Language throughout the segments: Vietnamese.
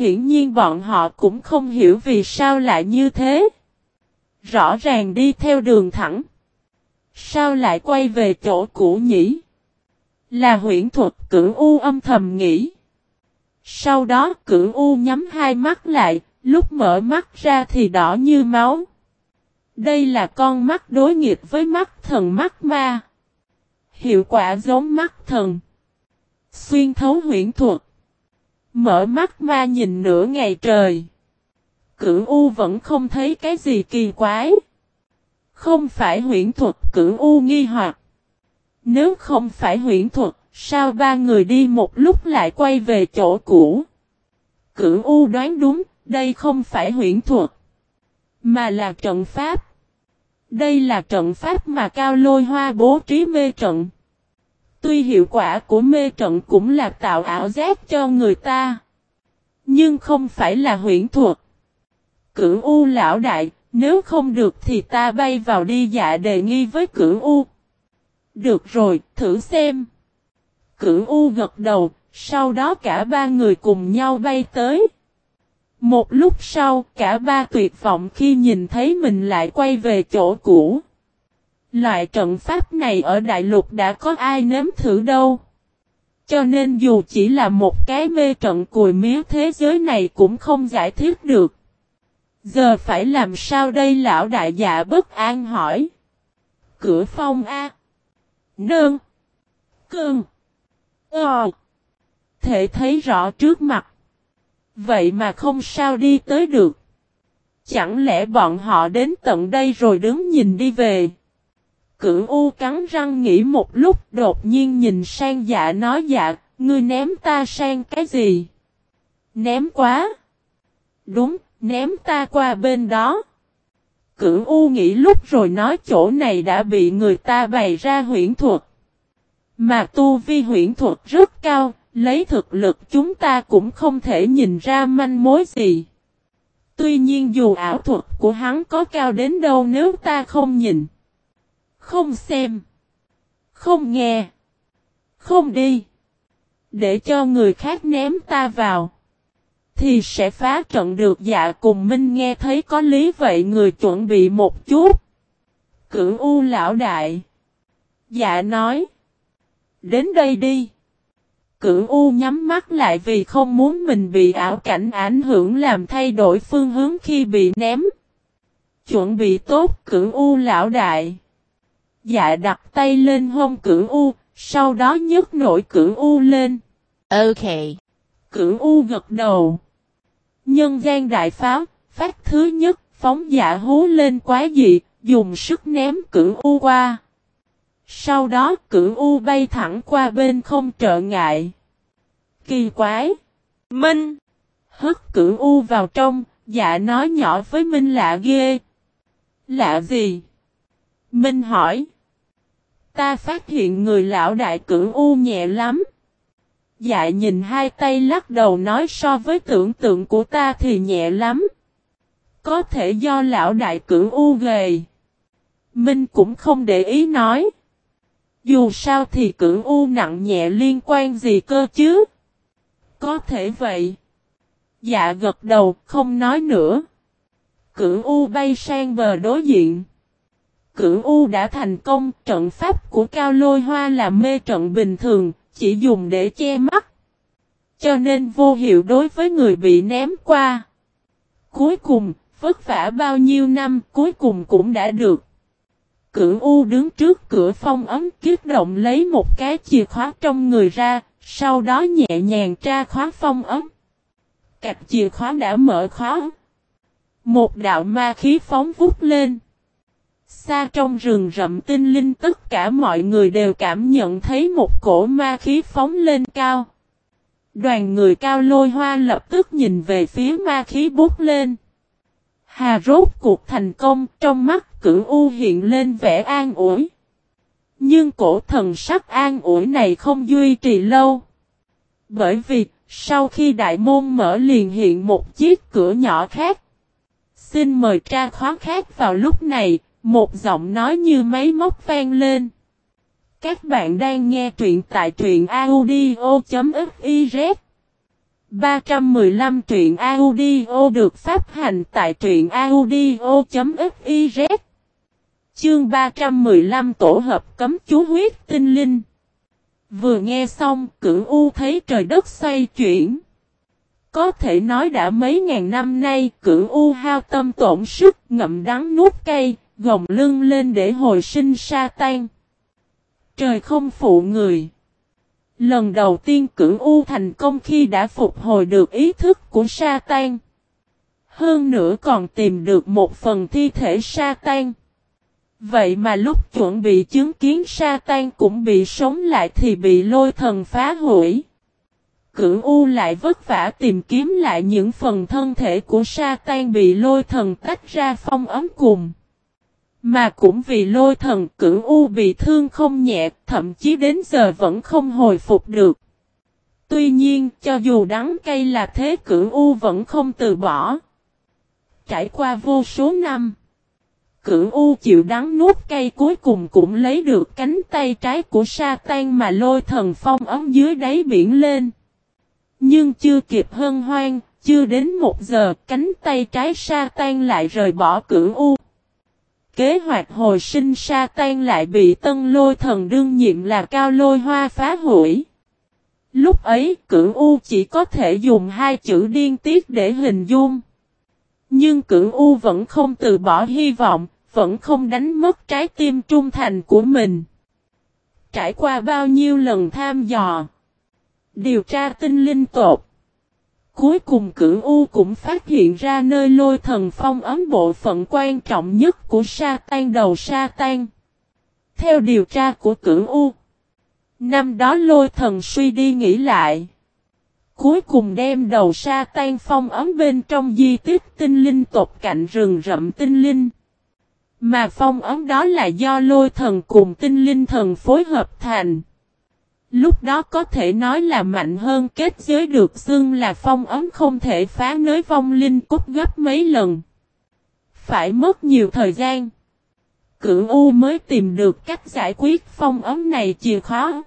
hiển nhiên bọn họ cũng không hiểu vì sao lại như thế. Rõ ràng đi theo đường thẳng. Sao lại quay về chỗ cũ nhỉ? Là huyễn thuật cửu U âm thầm nghĩ. Sau đó cửu U nhắm hai mắt lại, lúc mở mắt ra thì đỏ như máu. Đây là con mắt đối nghịch với mắt thần mắt ma. Hiệu quả giống mắt thần. Xuyên thấu huyễn thuật. Mở mắt ma nhìn nửa ngày trời. Cửu U vẫn không thấy cái gì kỳ quái. Không phải huyễn thuật cửu U nghi hoặc. Nếu không phải huyễn thuật, sao ba người đi một lúc lại quay về chỗ cũ? Cửu U đoán đúng, đây không phải huyễn thuật, mà là trận pháp. Đây là trận pháp mà Cao Lôi Hoa bố trí mê trận. Tuy hiệu quả của mê trận cũng là tạo ảo giác cho người ta. Nhưng không phải là huyễn thuật. Cửu U lão đại, nếu không được thì ta bay vào đi dạ đề nghi với cửu U. Được rồi, thử xem. Cửu U gật đầu, sau đó cả ba người cùng nhau bay tới. Một lúc sau, cả ba tuyệt vọng khi nhìn thấy mình lại quay về chỗ cũ. Loại trận pháp này ở đại lục đã có ai nếm thử đâu. Cho nên dù chỉ là một cái mê trận cùi mía thế giới này cũng không giải thích được. Giờ phải làm sao đây lão đại dạ bất an hỏi. Cửa phong A. Nương. Cương. Ờ. Thể thấy rõ trước mặt. Vậy mà không sao đi tới được. Chẳng lẽ bọn họ đến tận đây rồi đứng nhìn đi về. Cửu U cắn răng nghĩ một lúc đột nhiên nhìn sang dạ nói dạ, ngươi ném ta sang cái gì? Ném quá. Đúng, ném ta qua bên đó. Cửu U nghĩ lúc rồi nói chỗ này đã bị người ta bày ra huyễn thuật. Mà tu vi huyễn thuật rất cao, lấy thực lực chúng ta cũng không thể nhìn ra manh mối gì. Tuy nhiên dù ảo thuật của hắn có cao đến đâu nếu ta không nhìn, không xem, không nghe, không đi, để cho người khác ném ta vào, thì sẽ phá trận được dạ cùng Minh nghe thấy có lý vậy người chuẩn bị một chút. Cửu U lão đại. Dạ nói. Đến đây đi. Cửu U nhắm mắt lại vì không muốn mình bị ảo cảnh ảnh hưởng làm thay đổi phương hướng khi bị ném. Chuẩn bị tốt cửu U lão đại. Dạ đặt tay lên hông cửu U, sau đó nhấc nổi cửu U lên. Ok. Cửu U gật đầu. Nhân gian đại pháo, phát thứ nhất, phóng dạ hú lên quá dị, dùng sức ném cửu U qua. Sau đó cửu U bay thẳng qua bên không trợ ngại. Kỳ quái! Minh! Hất cửu U vào trong, dạ nói nhỏ với Minh lạ ghê. Lạ gì? Minh hỏi. Ta phát hiện người lão đại cửu U nhẹ lắm. Dạ nhìn hai tay lắc đầu nói so với tưởng tượng của ta thì nhẹ lắm. Có thể do lão đại cửu U gầy. Minh cũng không để ý nói. Dù sao thì cửu u nặng nhẹ liên quan gì cơ chứ? Có thể vậy. Dạ gật đầu, không nói nữa. Cửu u bay sang bờ đối diện. Cửu u đã thành công, trận pháp của cao lôi hoa là mê trận bình thường, chỉ dùng để che mắt. Cho nên vô hiệu đối với người bị ném qua. Cuối cùng, vất vả bao nhiêu năm cuối cùng cũng đã được. Cửu U đứng trước cửa phong ấm kiếp động lấy một cái chìa khóa trong người ra, sau đó nhẹ nhàng tra khóa phong ấm. Cạch chìa khóa đã mở khóa. Một đạo ma khí phóng vút lên. Xa trong rừng rậm tinh linh tất cả mọi người đều cảm nhận thấy một cổ ma khí phóng lên cao. Đoàn người cao lôi hoa lập tức nhìn về phía ma khí bút lên. Hà rốt cuộc thành công, trong mắt cửu U hiện lên vẻ an ủi. Nhưng cổ thần sắc an ủi này không duy trì lâu. Bởi vì, sau khi đại môn mở liền hiện một chiếc cửa nhỏ khác. Xin mời tra khóa khác vào lúc này, một giọng nói như máy móc vang lên. Các bạn đang nghe truyện tại truyện audio.fif 315 truyện audio được phát hành tại truyện audio.fiz Chương 315 tổ hợp cấm chú huyết tinh linh. Vừa nghe xong, cửu U thấy trời đất xoay chuyển. Có thể nói đã mấy ngàn năm nay, cửu U hao tâm tổn sức, ngậm đắng nuốt cây Gồng lưng lên để hồi sinh sa tan Trời không phụ người Lần đầu tiên cửu U thành công khi đã phục hồi được ý thức của sa tan. Hơn nữa còn tìm được một phần thi thể sa tan. Vậy mà lúc chuẩn bị chứng kiến sa tan cũng bị sống lại thì bị lôi thần phá hủy. Cửu U lại vất vả tìm kiếm lại những phần thân thể của sa tan bị lôi thần tách ra phong ấm cùng. Mà cũng vì lôi thần cửu U bị thương không nhẹ, thậm chí đến giờ vẫn không hồi phục được. Tuy nhiên, cho dù đắng cay là thế cửu U vẫn không từ bỏ. Trải qua vô số năm, cửu U chịu đắng nuốt cay cuối cùng cũng lấy được cánh tay trái của sa tan mà lôi thần phong ấm dưới đáy biển lên. Nhưng chưa kịp hân hoan, chưa đến một giờ cánh tay trái sa tan lại rời bỏ cửu U kế hoạch hồi sinh sa tan lại bị tân lôi thần đương nhiệm là cao lôi hoa phá hủy. Lúc ấy cửu U chỉ có thể dùng hai chữ điên tiết để hình dung. Nhưng cửu U vẫn không từ bỏ hy vọng, vẫn không đánh mất trái tim trung thành của mình. Trải qua bao nhiêu lần tham dò, điều tra tinh linh tột, Cuối cùng cửu U cũng phát hiện ra nơi lôi thần phong ấm bộ phận quan trọng nhất của sa tan đầu sa tan. Theo điều tra của cửu U, năm đó lôi thần suy đi nghĩ lại. Cuối cùng đem đầu sa tan phong ấm bên trong di tích tinh linh tộc cạnh rừng rậm tinh linh. Mà phong ấm đó là do lôi thần cùng tinh linh thần phối hợp thành. Lúc đó có thể nói là mạnh hơn kết giới được xưng là phong ấm không thể phá nới vong linh cốt gấp mấy lần. Phải mất nhiều thời gian. Cửu U mới tìm được cách giải quyết phong ấm này chìa khóa.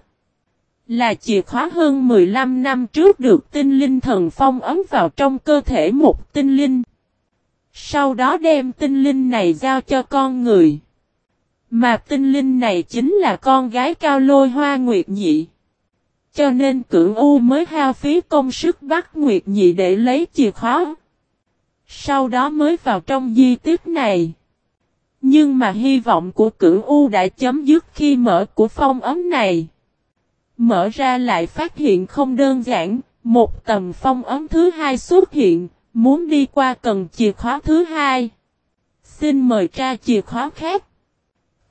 Là chìa khóa hơn 15 năm trước được tinh linh thần phong ấm vào trong cơ thể một tinh linh. Sau đó đem tinh linh này giao cho con người. Mà tinh linh này chính là con gái cao lôi hoa nguyệt nhị. Cho nên cửu U mới hao phí công sức bắt Nguyệt Nhị để lấy chìa khóa. Sau đó mới vào trong di tích này. Nhưng mà hy vọng của cửu U đã chấm dứt khi mở của phong ấm này. Mở ra lại phát hiện không đơn giản, một tầm phong ấm thứ hai xuất hiện, muốn đi qua cần chìa khóa thứ hai. Xin mời tra chìa khóa khác.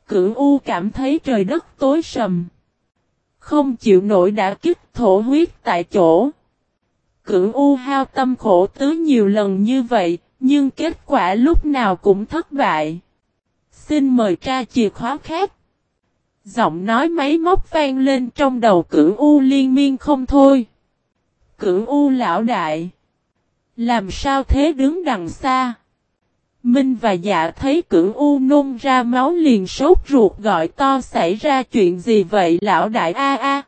Cửu U cảm thấy trời đất tối sầm. Không chịu nổi đã kích thổ huyết tại chỗ. Cửu U hao tâm khổ tứ nhiều lần như vậy, nhưng kết quả lúc nào cũng thất bại. Xin mời tra chìa khóa khác. Giọng nói máy móc vang lên trong đầu cửu U liên miên không thôi. Cửu U lão đại. Làm sao thế đứng đằng xa? Minh và dạ thấy cửu u nôn ra máu liền sốt ruột gọi to, xảy ra chuyện gì vậy, lão đại a a.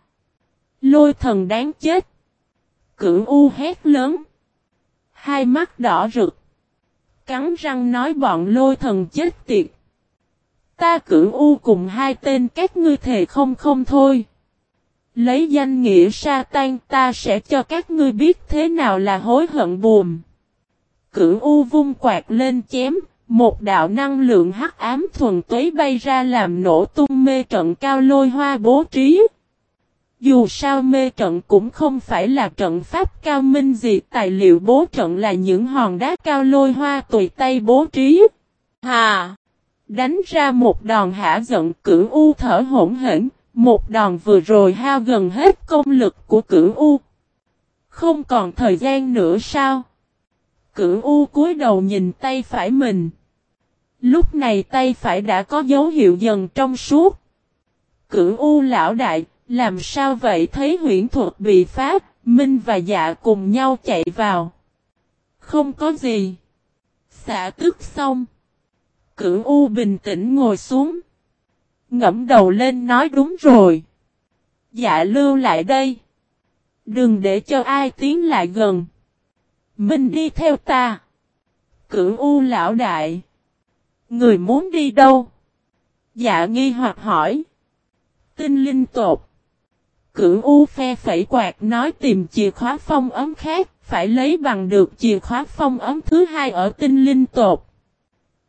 Lôi thần đáng chết. Cửu u hét lớn. Hai mắt đỏ rực. Cắn răng nói, bọn lôi thần chết tiệt. Ta cửu u cùng hai tên các ngươi thề không không thôi. Lấy danh nghĩa sa tan, ta sẽ cho các ngươi biết thế nào là hối hận buồn. Cửu U vung quạt lên chém, một đạo năng lượng hắc ám thuần túy bay ra làm nổ tung mê trận cao lôi hoa bố trí. Dù sao mê trận cũng không phải là trận pháp cao minh gì, tài liệu bố trận là những hòn đá cao lôi hoa tùy tay bố trí. Hà! Đánh ra một đòn hả giận cửu U thở hỗn hển, một đòn vừa rồi hao gần hết công lực của cửu U. Không còn thời gian nữa sao? Cửu U cúi đầu nhìn tay phải mình. Lúc này tay phải đã có dấu hiệu dần trong suốt. Cửu U lão đại, làm sao vậy thấy huyễn thuật bị phá, Minh và dạ cùng nhau chạy vào. Không có gì. Xả tức xong. Cửu U bình tĩnh ngồi xuống. Ngẫm đầu lên nói đúng rồi. Dạ lưu lại đây. Đừng để cho ai tiến lại gần. Minh đi theo ta. Cửu U lão đại. Người muốn đi đâu? Dạ nghi hoặc hỏi. Tinh linh tột. Cửu U phe phẩy quạt nói tìm chìa khóa phong ấm khác, phải lấy bằng được chìa khóa phong ấm thứ hai ở tinh linh tột.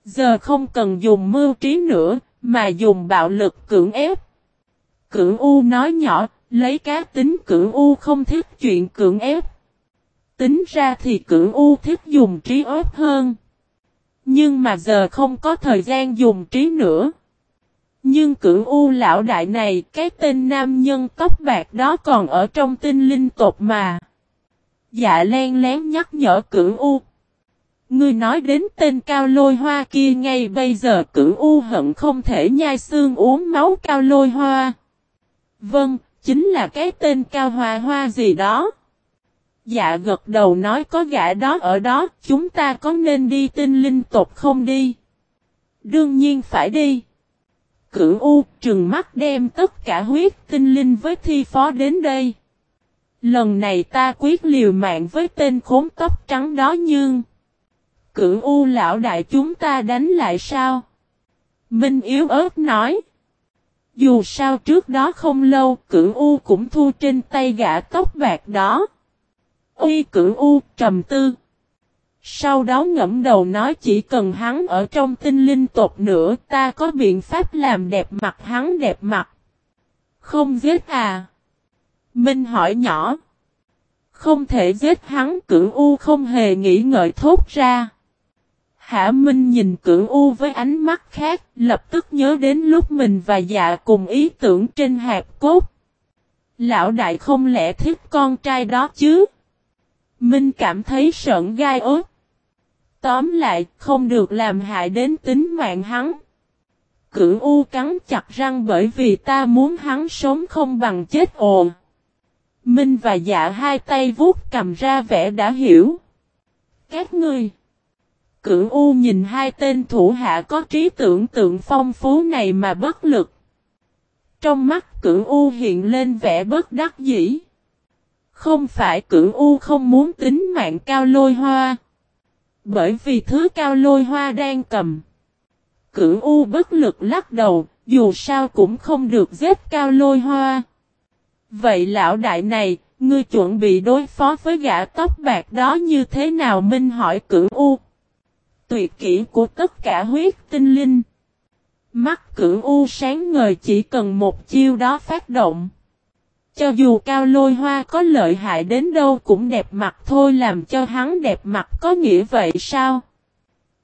Giờ không cần dùng mưu trí nữa, mà dùng bạo lực cưỡng ép. Cửu U nói nhỏ, lấy cá tính cửu U không thích chuyện cưỡng ép. Tính ra thì cửu U thích dùng trí ớt hơn. Nhưng mà giờ không có thời gian dùng trí nữa. Nhưng cửu U lão đại này, cái tên nam nhân tóc bạc đó còn ở trong tinh linh tộc mà. Dạ len lén nhắc nhở cửu U. Ngươi nói đến tên cao lôi hoa kia ngay bây giờ cửu U hận không thể nhai xương uống máu cao lôi hoa. Vâng, chính là cái tên cao hoa hoa gì đó. Dạ gật đầu nói có gã đó ở đó, chúng ta có nên đi tinh linh tộc không đi? Đương nhiên phải đi. Cửu U trừng mắt đem tất cả huyết tinh linh với thi phó đến đây. Lần này ta quyết liều mạng với tên khốn tóc trắng đó nhưng... Cửu U lão đại chúng ta đánh lại sao? Minh yếu ớt nói. Dù sao trước đó không lâu, cửu U cũng thu trên tay gã tóc bạc đó. Uy cửu U trầm tư. Sau đó ngẫm đầu nói chỉ cần hắn ở trong tinh linh tộc nữa ta có biện pháp làm đẹp mặt hắn đẹp mặt. Không giết à? Minh hỏi nhỏ. Không thể giết hắn cửu U không hề nghĩ ngợi thốt ra. Hạ Minh nhìn cửu U với ánh mắt khác, lập tức nhớ đến lúc mình và dạ cùng ý tưởng trên hạt cốt. Lão đại không lẽ thích con trai đó chứ? Minh cảm thấy sợn gai ớt. Tóm lại, không được làm hại đến tính mạng hắn. Cửu U cắn chặt răng bởi vì ta muốn hắn sống không bằng chết ồn. Minh và dạ hai tay vuốt cầm ra vẻ đã hiểu. Các ngươi. Cửu U nhìn hai tên thủ hạ có trí tưởng tượng phong phú này mà bất lực. Trong mắt cửu U hiện lên vẻ bất đắc dĩ. Không phải cửu U không muốn tính mạng cao lôi hoa. Bởi vì thứ cao lôi hoa đang cầm. Cửu U bất lực lắc đầu, dù sao cũng không được giết cao lôi hoa. Vậy lão đại này, ngươi chuẩn bị đối phó với gã tóc bạc đó như thế nào Minh hỏi cửu U. Tuyệt kỹ của tất cả huyết tinh linh. Mắt cửu U sáng ngời chỉ cần một chiêu đó phát động. Cho dù cao lôi hoa có lợi hại đến đâu cũng đẹp mặt thôi làm cho hắn đẹp mặt có nghĩa vậy sao?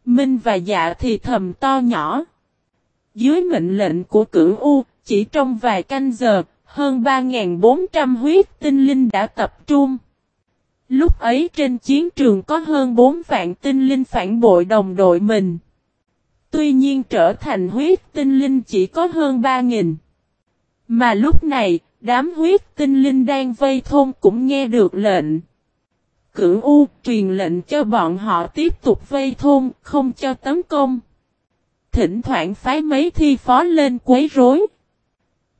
Minh và dạ thì thầm to nhỏ. Dưới mệnh lệnh của cửu U, chỉ trong vài canh giờ, hơn 3.400 huyết tinh linh đã tập trung. Lúc ấy trên chiến trường có hơn 4 vạn tinh linh phản bội đồng đội mình. Tuy nhiên trở thành huyết tinh linh chỉ có hơn 3.000. Mà lúc này, đám huyết tinh linh đang vây thôn cũng nghe được lệnh. Cửu U truyền lệnh cho bọn họ tiếp tục vây thôn, không cho tấn công. Thỉnh thoảng phái mấy thi phó lên quấy rối.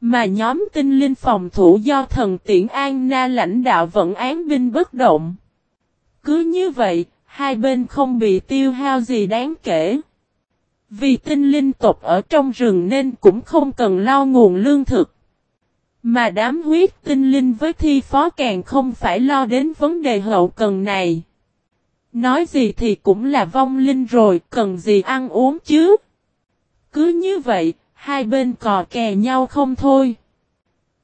Mà nhóm tinh linh phòng thủ do thần tiện An Na lãnh đạo vẫn án binh bất động. Cứ như vậy, hai bên không bị tiêu hao gì đáng kể. Vì tinh linh tộc ở trong rừng nên cũng không cần lo nguồn lương thực. Mà đám huyết tinh linh với thi phó càng không phải lo đến vấn đề hậu cần này. Nói gì thì cũng là vong linh rồi, cần gì ăn uống chứ. Cứ như vậy, hai bên cò kè nhau không thôi.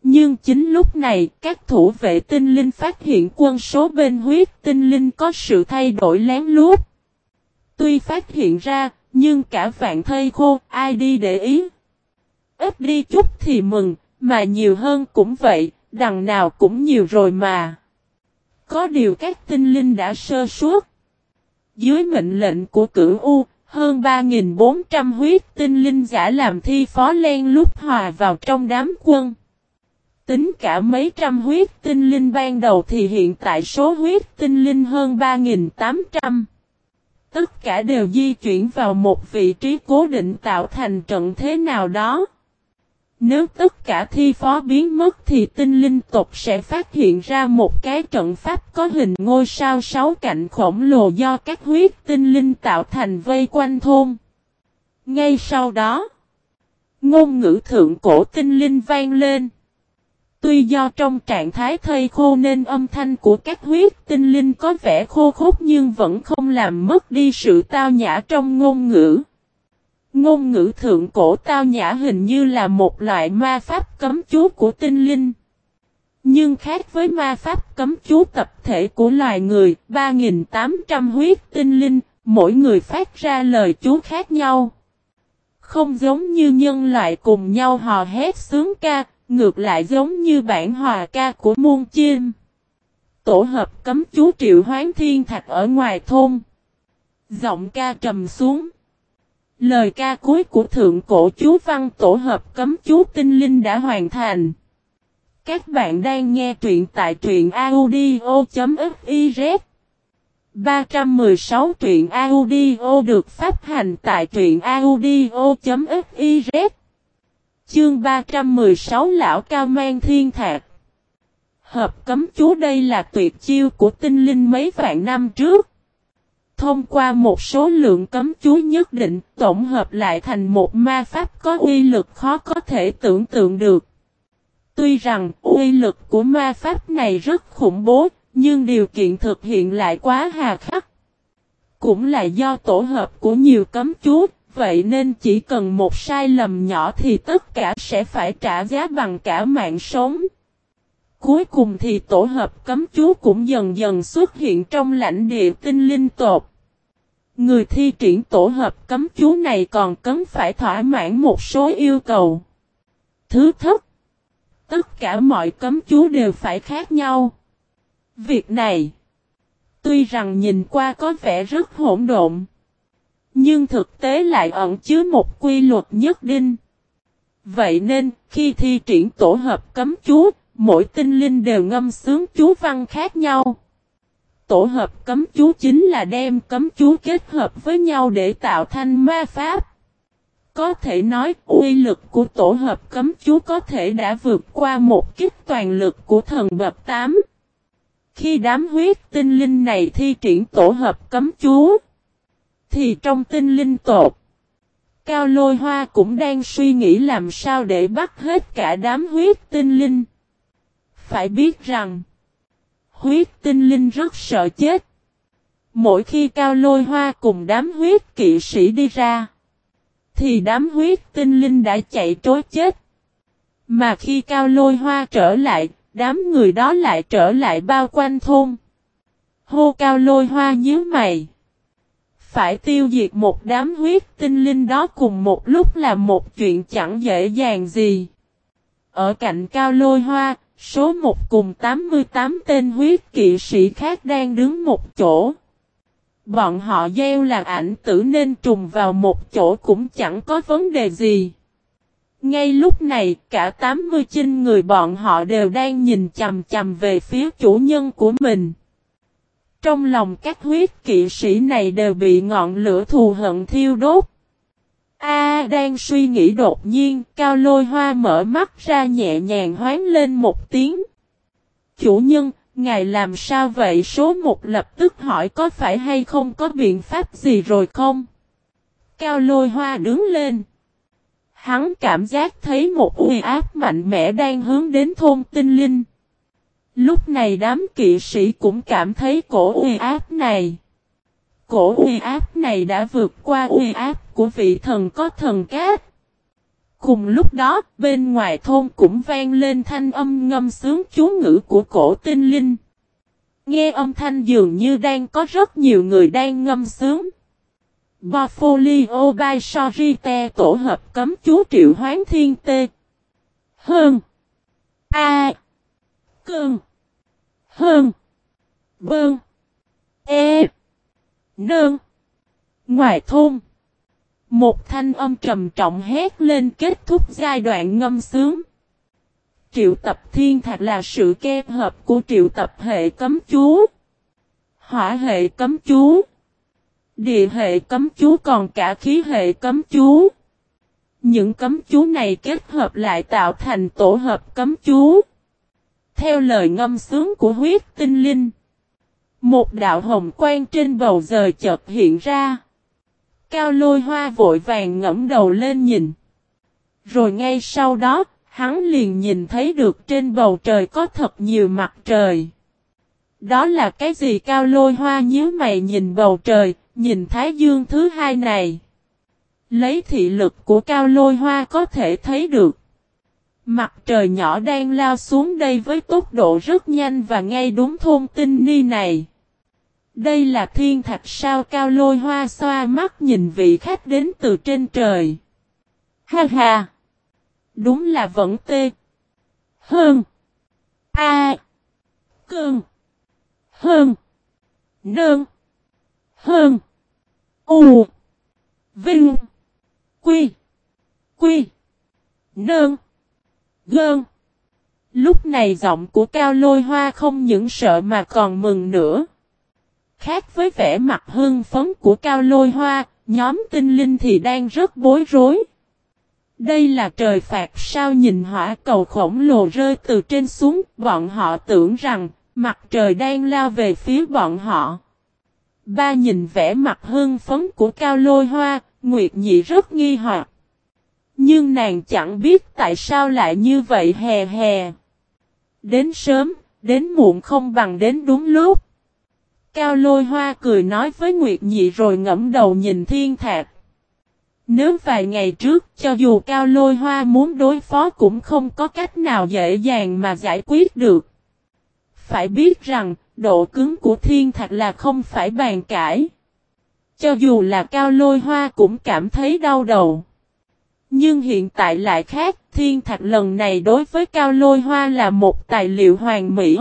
Nhưng chính lúc này, các thủ vệ tinh linh phát hiện quân số bên huyết tinh linh có sự thay đổi lén lút. Tuy phát hiện ra, nhưng cả vạn thây khô, ai đi để ý. Ít đi chút thì mừng, mà nhiều hơn cũng vậy, đằng nào cũng nhiều rồi mà. Có điều các tinh linh đã sơ suốt. Dưới mệnh lệnh của cửu U, hơn 3.400 huyết tinh linh giả làm thi phó len lúc hòa vào trong đám quân. Tính cả mấy trăm huyết tinh linh ban đầu thì hiện tại số huyết tinh linh hơn 3.800. Tất cả đều di chuyển vào một vị trí cố định tạo thành trận thế nào đó. Nếu tất cả thi phó biến mất thì tinh linh tộc sẽ phát hiện ra một cái trận pháp có hình ngôi sao sáu cạnh khổng lồ do các huyết tinh linh tạo thành vây quanh thôn. Ngay sau đó, ngôn ngữ thượng cổ tinh linh vang lên. Tuy do trong trạng thái thây khô nên âm thanh của các huyết tinh linh có vẻ khô khốc nhưng vẫn không làm mất đi sự tao nhã trong ngôn ngữ. Ngôn ngữ thượng cổ tao nhã hình như là một loại ma pháp cấm chú của tinh linh. Nhưng khác với ma pháp cấm chú tập thể của loài người, 3.800 huyết tinh linh, mỗi người phát ra lời chú khác nhau. Không giống như nhân loại cùng nhau hò hét sướng ca, ngược lại giống như bản hòa ca của muôn chim. Tổ hợp cấm chú triệu hoán thiên thạch ở ngoài thôn. Giọng ca trầm xuống. Lời ca cuối của thượng cổ chú văn tổ hợp cấm chú tinh linh đã hoàn thành. Các bạn đang nghe truyện tại truyện audio.fiz 316 truyện audio được phát hành tại truyện audio.fiz Chương 316 Lão Cao Mang Thiên Thạc Hợp cấm chú đây là tuyệt chiêu của tinh linh mấy vạn năm trước. Thông qua một số lượng cấm chú nhất định, tổng hợp lại thành một ma pháp có uy lực khó có thể tưởng tượng được. Tuy rằng uy lực của ma pháp này rất khủng bố, nhưng điều kiện thực hiện lại quá hà khắc. Cũng là do tổ hợp của nhiều cấm chú, vậy nên chỉ cần một sai lầm nhỏ thì tất cả sẽ phải trả giá bằng cả mạng sống. Cuối cùng thì tổ hợp cấm chú cũng dần dần xuất hiện trong lãnh địa tinh linh tột. Người thi triển tổ hợp cấm chú này còn cấm phải thỏa mãn một số yêu cầu. Thứ thất. Tất cả mọi cấm chú đều phải khác nhau. Việc này. Tuy rằng nhìn qua có vẻ rất hỗn độn. Nhưng thực tế lại ẩn chứa một quy luật nhất định. Vậy nên, khi thi triển tổ hợp cấm chú, mỗi tinh linh đều ngâm sướng chú văn khác nhau. Tổ hợp cấm chú chính là đem cấm chú kết hợp với nhau để tạo thành ma pháp. Có thể nói uy lực của tổ hợp cấm chú có thể đã vượt qua một kích toàn lực của thần bậc 8. Khi đám huyết tinh linh này thi triển tổ hợp cấm chú, thì trong tinh linh tột, Cao lôi hoa cũng đang suy nghĩ làm sao để bắt hết cả đám huyết tinh linh. Phải biết rằng, huyết tinh linh rất sợ chết. Mỗi khi cao lôi hoa cùng đám huyết kỵ sĩ đi ra, thì đám huyết tinh linh đã chạy trối chết. Mà khi cao lôi hoa trở lại, đám người đó lại trở lại bao quanh thôn. Hô cao lôi hoa nhíu mày. Phải tiêu diệt một đám huyết tinh linh đó cùng một lúc là một chuyện chẳng dễ dàng gì. Ở cạnh cao lôi hoa, số một cùng 88 tên huyết kỵ sĩ khác đang đứng một chỗ. Bọn họ gieo là ảnh tử nên trùng vào một chỗ cũng chẳng có vấn đề gì. Ngay lúc này, cả 89 người bọn họ đều đang nhìn chầm chầm về phía chủ nhân của mình. Trong lòng các huyết kỵ sĩ này đều bị ngọn lửa thù hận thiêu đốt. A đang suy nghĩ đột nhiên, cao lôi hoa mở mắt ra nhẹ nhàng hoán lên một tiếng. Chủ nhân, ngài làm sao vậy số một lập tức hỏi có phải hay không có biện pháp gì rồi không? Cao lôi hoa đứng lên. Hắn cảm giác thấy một uy áp mạnh mẽ đang hướng đến thôn tinh linh. Lúc này đám kỵ sĩ cũng cảm thấy cổ uy áp này. Cổ uy áp này đã vượt qua uy áp của vị thần có thần cát. Cùng lúc đó, bên ngoài thôn cũng vang lên thanh âm ngâm sướng chú ngữ của cổ tinh linh. Nghe âm thanh dường như đang có rất nhiều người đang ngâm sướng. Portfolio by Sorite tổ hợp cấm chú triệu hoán thiên tê. Hơn. A. Cơn. Hơn. Bơn. E. Nơn. Ngoài thôn. Một thanh âm trầm trọng hét lên kết thúc giai đoạn ngâm sướng. Triệu tập thiên thạch là sự kết hợp của triệu tập hệ cấm chú. Hỏa hệ cấm chú. Địa hệ cấm chú còn cả khí hệ cấm chú. Những cấm chú này kết hợp lại tạo thành tổ hợp cấm chú. Theo lời ngâm sướng của huyết tinh linh. Một đạo hồng quang trên bầu trời chợt hiện ra. Cao lôi hoa vội vàng ngẫm đầu lên nhìn. Rồi ngay sau đó, hắn liền nhìn thấy được trên bầu trời có thật nhiều mặt trời. Đó là cái gì cao lôi hoa nhớ mày nhìn bầu trời, nhìn Thái Dương thứ hai này. Lấy thị lực của cao lôi hoa có thể thấy được. Mặt trời nhỏ đang lao xuống đây với tốc độ rất nhanh và ngay đúng thôn tinh ni này. Đây là thiên thạch sao cao lôi hoa xoa mắt nhìn vị khách đến từ trên trời. Ha ha! Đúng là vẫn tê. Hơn. A. Cơn. Hơn. Nơn. Hơn. U. Vinh. Quy. Quy. Nơn. Gơn. Lúc này giọng của cao lôi hoa không những sợ mà còn mừng nữa. Khác với vẻ mặt hưng phấn của cao lôi hoa, nhóm tinh linh thì đang rất bối rối. Đây là trời phạt sao nhìn hỏa cầu khổng lồ rơi từ trên xuống, bọn họ tưởng rằng mặt trời đang lao về phía bọn họ. Ba nhìn vẻ mặt hưng phấn của cao lôi hoa, Nguyệt Nhị rất nghi hoặc. Nhưng nàng chẳng biết tại sao lại như vậy hè hè. Đến sớm, đến muộn không bằng đến đúng lúc. Cao lôi hoa cười nói với Nguyệt Nhị rồi ngẫm đầu nhìn thiên thạc. Nếu vài ngày trước cho dù Cao lôi hoa muốn đối phó cũng không có cách nào dễ dàng mà giải quyết được. Phải biết rằng, độ cứng của thiên thạch là không phải bàn cãi. Cho dù là cao lôi hoa cũng cảm thấy đau đầu. Nhưng hiện tại lại khác, thiên thạch lần này đối với cao lôi hoa là một tài liệu hoàn mỹ.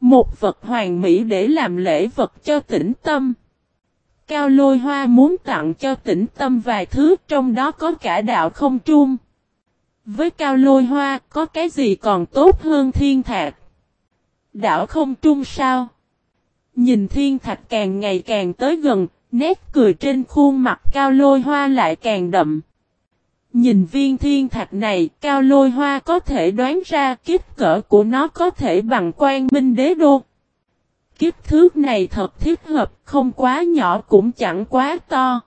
Một vật hoàn mỹ để làm lễ vật cho tĩnh tâm. Cao lôi hoa muốn tặng cho tĩnh tâm vài thứ trong đó có cả đạo không trung. Với cao lôi hoa có cái gì còn tốt hơn thiên thạch? Đảo không trung sao? Nhìn thiên thạch càng ngày càng tới gần, nét cười trên khuôn mặt cao lôi hoa lại càng đậm. Nhìn viên thiên thạch này, cao lôi hoa có thể đoán ra kích cỡ của nó có thể bằng quan minh đế đô. kích thước này thật thiết hợp, không quá nhỏ cũng chẳng quá to.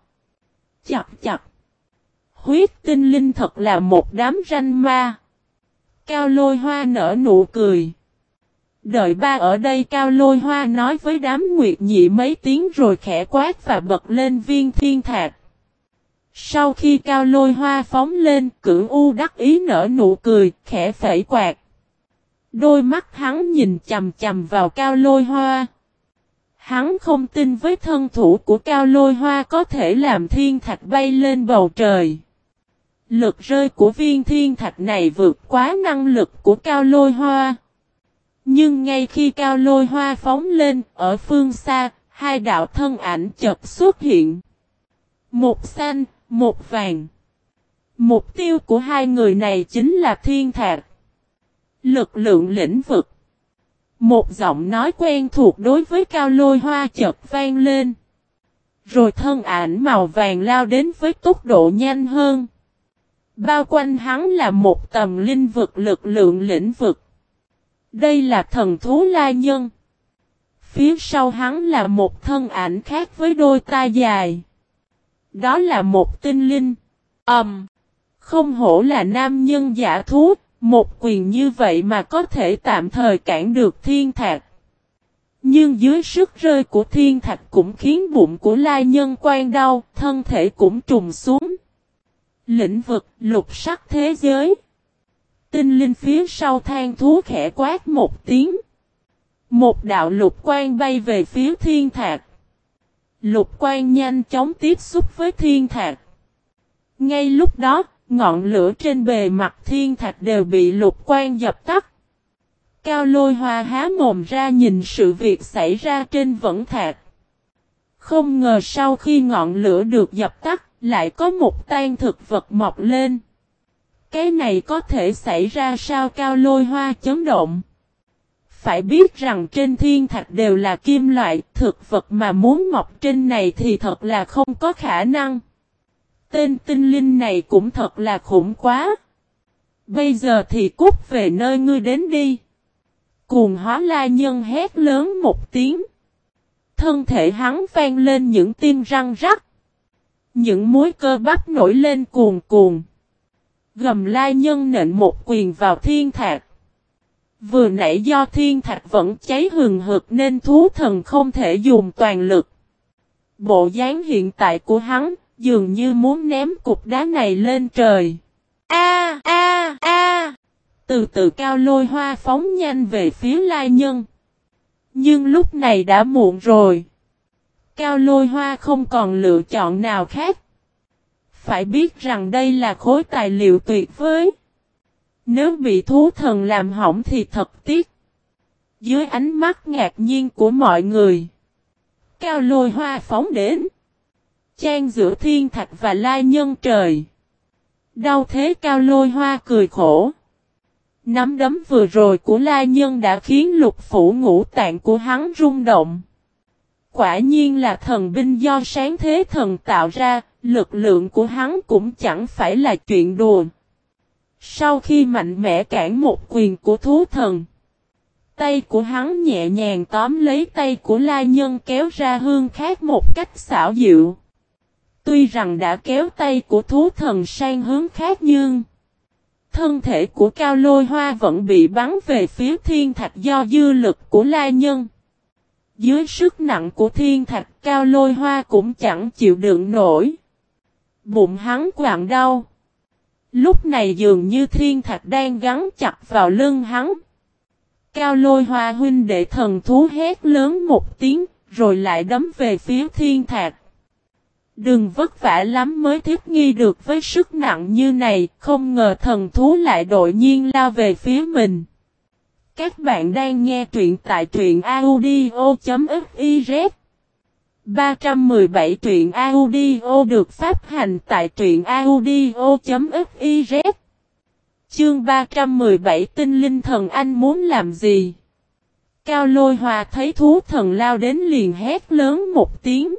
Chặt chặt. Huyết tinh linh thật là một đám ranh ma. Cao lôi hoa nở nụ cười. Đợi ba ở đây cao lôi hoa nói với đám nguyệt nhị mấy tiếng rồi khẽ quát và bật lên viên thiên thạch sau khi cao lôi hoa phóng lên, cửu u đắc ý nở nụ cười, khẽ phẩy quạt. Đôi mắt hắn nhìn chầm chầm vào cao lôi hoa. Hắn không tin với thân thủ của cao lôi hoa có thể làm thiên thạch bay lên bầu trời. Lực rơi của viên thiên thạch này vượt quá năng lực của cao lôi hoa. Nhưng ngay khi cao lôi hoa phóng lên, ở phương xa, hai đạo thân ảnh chợt xuất hiện. Một xanh, một vàng. Mục tiêu của hai người này chính là thiên thạc. Lực lượng lĩnh vực. Một giọng nói quen thuộc đối với cao lôi hoa chợt vang lên. Rồi thân ảnh màu vàng lao đến với tốc độ nhanh hơn. Bao quanh hắn là một tầm linh vực lực lượng lĩnh vực. Đây là thần thú la nhân. Phía sau hắn là một thân ảnh khác với đôi tai dài. Đó là một tinh linh. Ẩm. Um, không hổ là nam nhân giả thú, một quyền như vậy mà có thể tạm thời cản được thiên thạch. Nhưng dưới sức rơi của thiên thạch cũng khiến bụng của lai nhân quan đau, thân thể cũng trùng xuống. Lĩnh vực lục sắc thế giới. Tinh linh phía sau than thú khẽ quát một tiếng. Một đạo lục quan bay về phía thiên thạch Lục quan nhanh chóng tiếp xúc với thiên thạch. Ngay lúc đó, ngọn lửa trên bề mặt thiên thạch đều bị lục quan dập tắt. Cao lôi hoa há mồm ra nhìn sự việc xảy ra trên vẫn thạch. Không ngờ sau khi ngọn lửa được dập tắt, lại có một tan thực vật mọc lên. Cái này có thể xảy ra sao cao lôi hoa chấn động. Phải biết rằng trên thiên thạch đều là kim loại, thực vật mà muốn mọc trên này thì thật là không có khả năng. Tên tinh linh này cũng thật là khủng quá. Bây giờ thì cút về nơi ngươi đến đi. Cuồng hóa la nhân hét lớn một tiếng. Thân thể hắn vang lên những tim răng rắc. Những mối cơ bắp nổi lên cuồn cuồn. Gầm la nhân nện một quyền vào thiên thạch Vừa nãy do thiên thạch vẫn cháy hừng hực nên thú thần không thể dùng toàn lực. Bộ dáng hiện tại của hắn dường như muốn ném cục đá này lên trời. A a a! Từ từ cao lôi hoa phóng nhanh về phía lai nhân. Nhưng lúc này đã muộn rồi. Cao lôi hoa không còn lựa chọn nào khác. Phải biết rằng đây là khối tài liệu tuyệt vời. Nếu bị thú thần làm hỏng thì thật tiếc. Dưới ánh mắt ngạc nhiên của mọi người. Cao lôi hoa phóng đến. Trang giữa thiên thạch và lai nhân trời. Đau thế cao lôi hoa cười khổ. Nắm đấm vừa rồi của lai nhân đã khiến lục phủ ngũ tạng của hắn rung động. Quả nhiên là thần binh do sáng thế thần tạo ra, lực lượng của hắn cũng chẳng phải là chuyện đùa. Sau khi mạnh mẽ cản một quyền của thú thần, tay của hắn nhẹ nhàng tóm lấy tay của la nhân kéo ra hương khác một cách xảo diệu. Tuy rằng đã kéo tay của thú thần sang hướng khác nhưng thân thể của cao lôi hoa vẫn bị bắn về phía thiên thạch do dư lực của la nhân. Dưới sức nặng của thiên thạch cao lôi hoa cũng chẳng chịu đựng nổi. Bụng hắn quặn đau. Lúc này dường như thiên thạch đang gắn chặt vào lưng hắn. Cao lôi hoa huynh đệ thần thú hét lớn một tiếng, rồi lại đấm về phía thiên thạch. Đừng vất vả lắm mới thiết nghi được với sức nặng như này, không ngờ thần thú lại đội nhiên lao về phía mình. Các bạn đang nghe truyện tại truyện audio.fif 317 truyện audio được phát hành tại truyện audio.fiz Chương 317 tinh linh thần anh muốn làm gì? Cao lôi hoa thấy thú thần lao đến liền hét lớn một tiếng.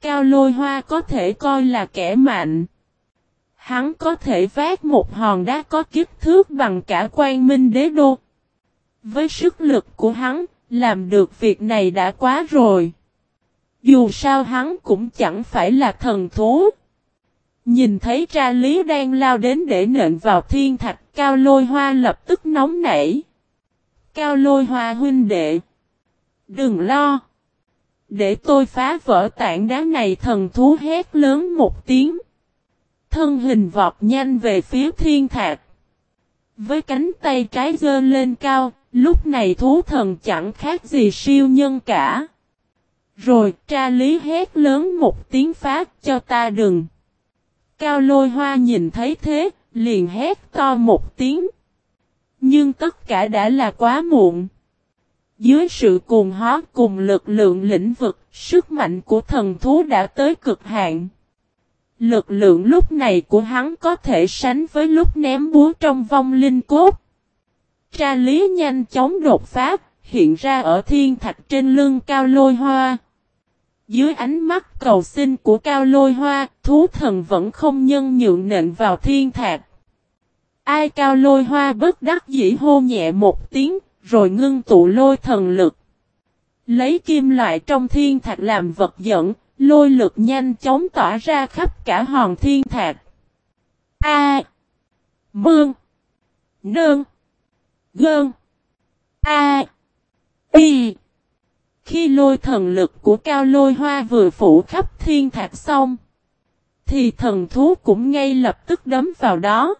Cao lôi hoa có thể coi là kẻ mạnh. Hắn có thể vác một hòn đá có kích thước bằng cả quan minh đế đô. Với sức lực của hắn, làm được việc này đã quá rồi. Dù sao hắn cũng chẳng phải là thần thú. Nhìn thấy tra lý đang lao đến để nện vào thiên thạch cao lôi hoa lập tức nóng nảy. Cao lôi hoa huynh đệ. Đừng lo. Để tôi phá vỡ tảng đá này thần thú hét lớn một tiếng. Thân hình vọt nhanh về phía thiên thạch. Với cánh tay trái dơ lên cao, lúc này thú thần chẳng khác gì siêu nhân cả. Rồi tra lý hét lớn một tiếng phát cho ta đừng. Cao lôi hoa nhìn thấy thế, liền hét to một tiếng. Nhưng tất cả đã là quá muộn. Dưới sự cuồng hóa cùng lực lượng lĩnh vực, sức mạnh của thần thú đã tới cực hạn. Lực lượng lúc này của hắn có thể sánh với lúc ném búa trong vong linh cốt. Tra lý nhanh chóng đột phá, hiện ra ở thiên thạch trên lưng cao lôi hoa. Dưới ánh mắt cầu xin của cao lôi hoa, thú thần vẫn không nhân nhượng nện vào thiên thạch. Ai cao lôi hoa bất đắc dĩ hô nhẹ một tiếng, rồi ngưng tụ lôi thần lực. Lấy kim loại trong thiên thạch làm vật dẫn, lôi lực nhanh chóng tỏa ra khắp cả hòn thiên thạch. A. Mương. Nương. Gơn. A. Y. Khi lôi thần lực của cao lôi hoa vừa phủ khắp thiên thạch xong, thì thần thú cũng ngay lập tức đấm vào đó.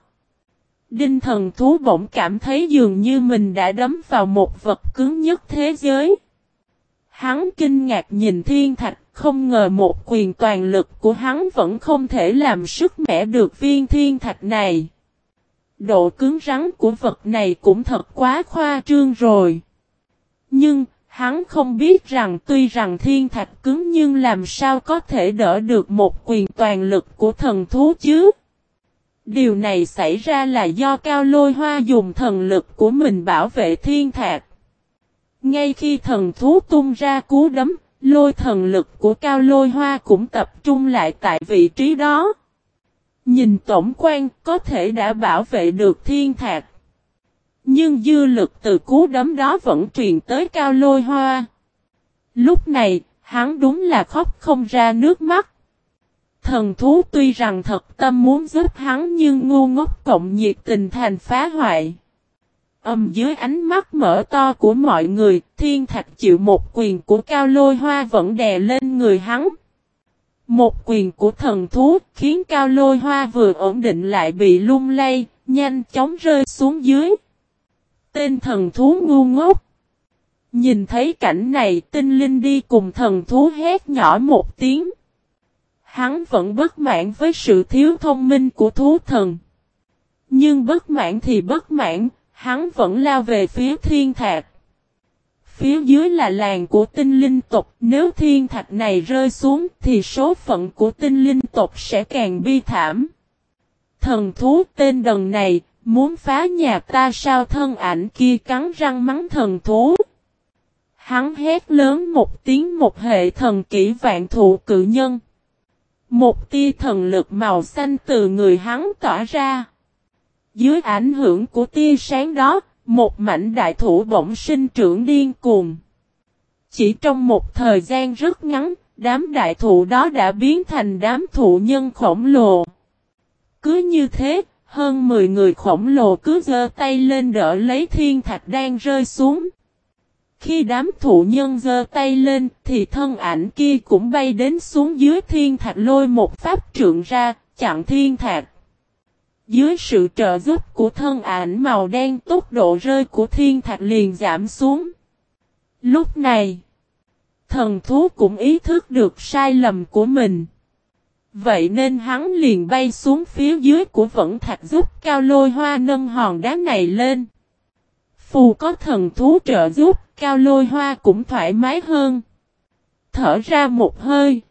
Đinh thần thú bỗng cảm thấy dường như mình đã đấm vào một vật cứng nhất thế giới. Hắn kinh ngạc nhìn thiên thạch, không ngờ một quyền toàn lực của hắn vẫn không thể làm sức mẻ được viên thiên thạch này. Độ cứng rắn của vật này cũng thật quá khoa trương rồi. Nhưng, hắn không biết rằng tuy rằng thiên thạch cứng nhưng làm sao có thể đỡ được một quyền toàn lực của thần thú chứ. Điều này xảy ra là do Cao Lôi Hoa dùng thần lực của mình bảo vệ thiên thạch Ngay khi thần thú tung ra cú đấm, lôi thần lực của Cao Lôi Hoa cũng tập trung lại tại vị trí đó. Nhìn tổng quan có thể đã bảo vệ được thiên thạch nhưng dư lực từ cú đấm đó vẫn truyền tới cao lôi hoa. Lúc này, hắn đúng là khóc không ra nước mắt. Thần thú tuy rằng thật tâm muốn giúp hắn nhưng ngu ngốc cộng nhiệt tình thành phá hoại. Âm dưới ánh mắt mở to của mọi người, thiên thạch chịu một quyền của cao lôi hoa vẫn đè lên người hắn. Một quyền của thần thú khiến cao lôi hoa vừa ổn định lại bị lung lay, nhanh chóng rơi xuống dưới. Tên thần thú ngu ngốc. Nhìn thấy cảnh này tinh linh đi cùng thần thú hét nhỏ một tiếng. Hắn vẫn bất mãn với sự thiếu thông minh của thú thần. Nhưng bất mãn thì bất mãn, hắn vẫn lao về phía thiên thạc. Phía dưới là làng của tinh linh tộc, nếu thiên thạch này rơi xuống thì số phận của tinh linh tộc sẽ càng bi thảm. Thần thú tên đần này, muốn phá nhà ta sao thân ảnh kia cắn răng mắng thần thú. Hắn hét lớn một tiếng một hệ thần kỹ vạn thụ cự nhân. Một tia thần lực màu xanh từ người hắn tỏa ra. Dưới ảnh hưởng của tia sáng đó, một mảnh đại thủ bỗng sinh trưởng điên cuồng. Chỉ trong một thời gian rất ngắn, đám đại thụ đó đã biến thành đám thụ nhân khổng lồ. Cứ như thế, hơn 10 người khổng lồ cứ giơ tay lên đỡ lấy thiên thạch đang rơi xuống. Khi đám thụ nhân giơ tay lên thì thân ảnh kia cũng bay đến xuống dưới thiên thạch lôi một pháp trượng ra, chặn thiên thạch. Dưới sự trợ giúp của thân ảnh màu đen tốc độ rơi của thiên thạch liền giảm xuống. Lúc này, thần thú cũng ý thức được sai lầm của mình. Vậy nên hắn liền bay xuống phía dưới của vẫn thạch giúp cao lôi hoa nâng hòn đá này lên. Phù có thần thú trợ giúp, cao lôi hoa cũng thoải mái hơn. Thở ra một hơi.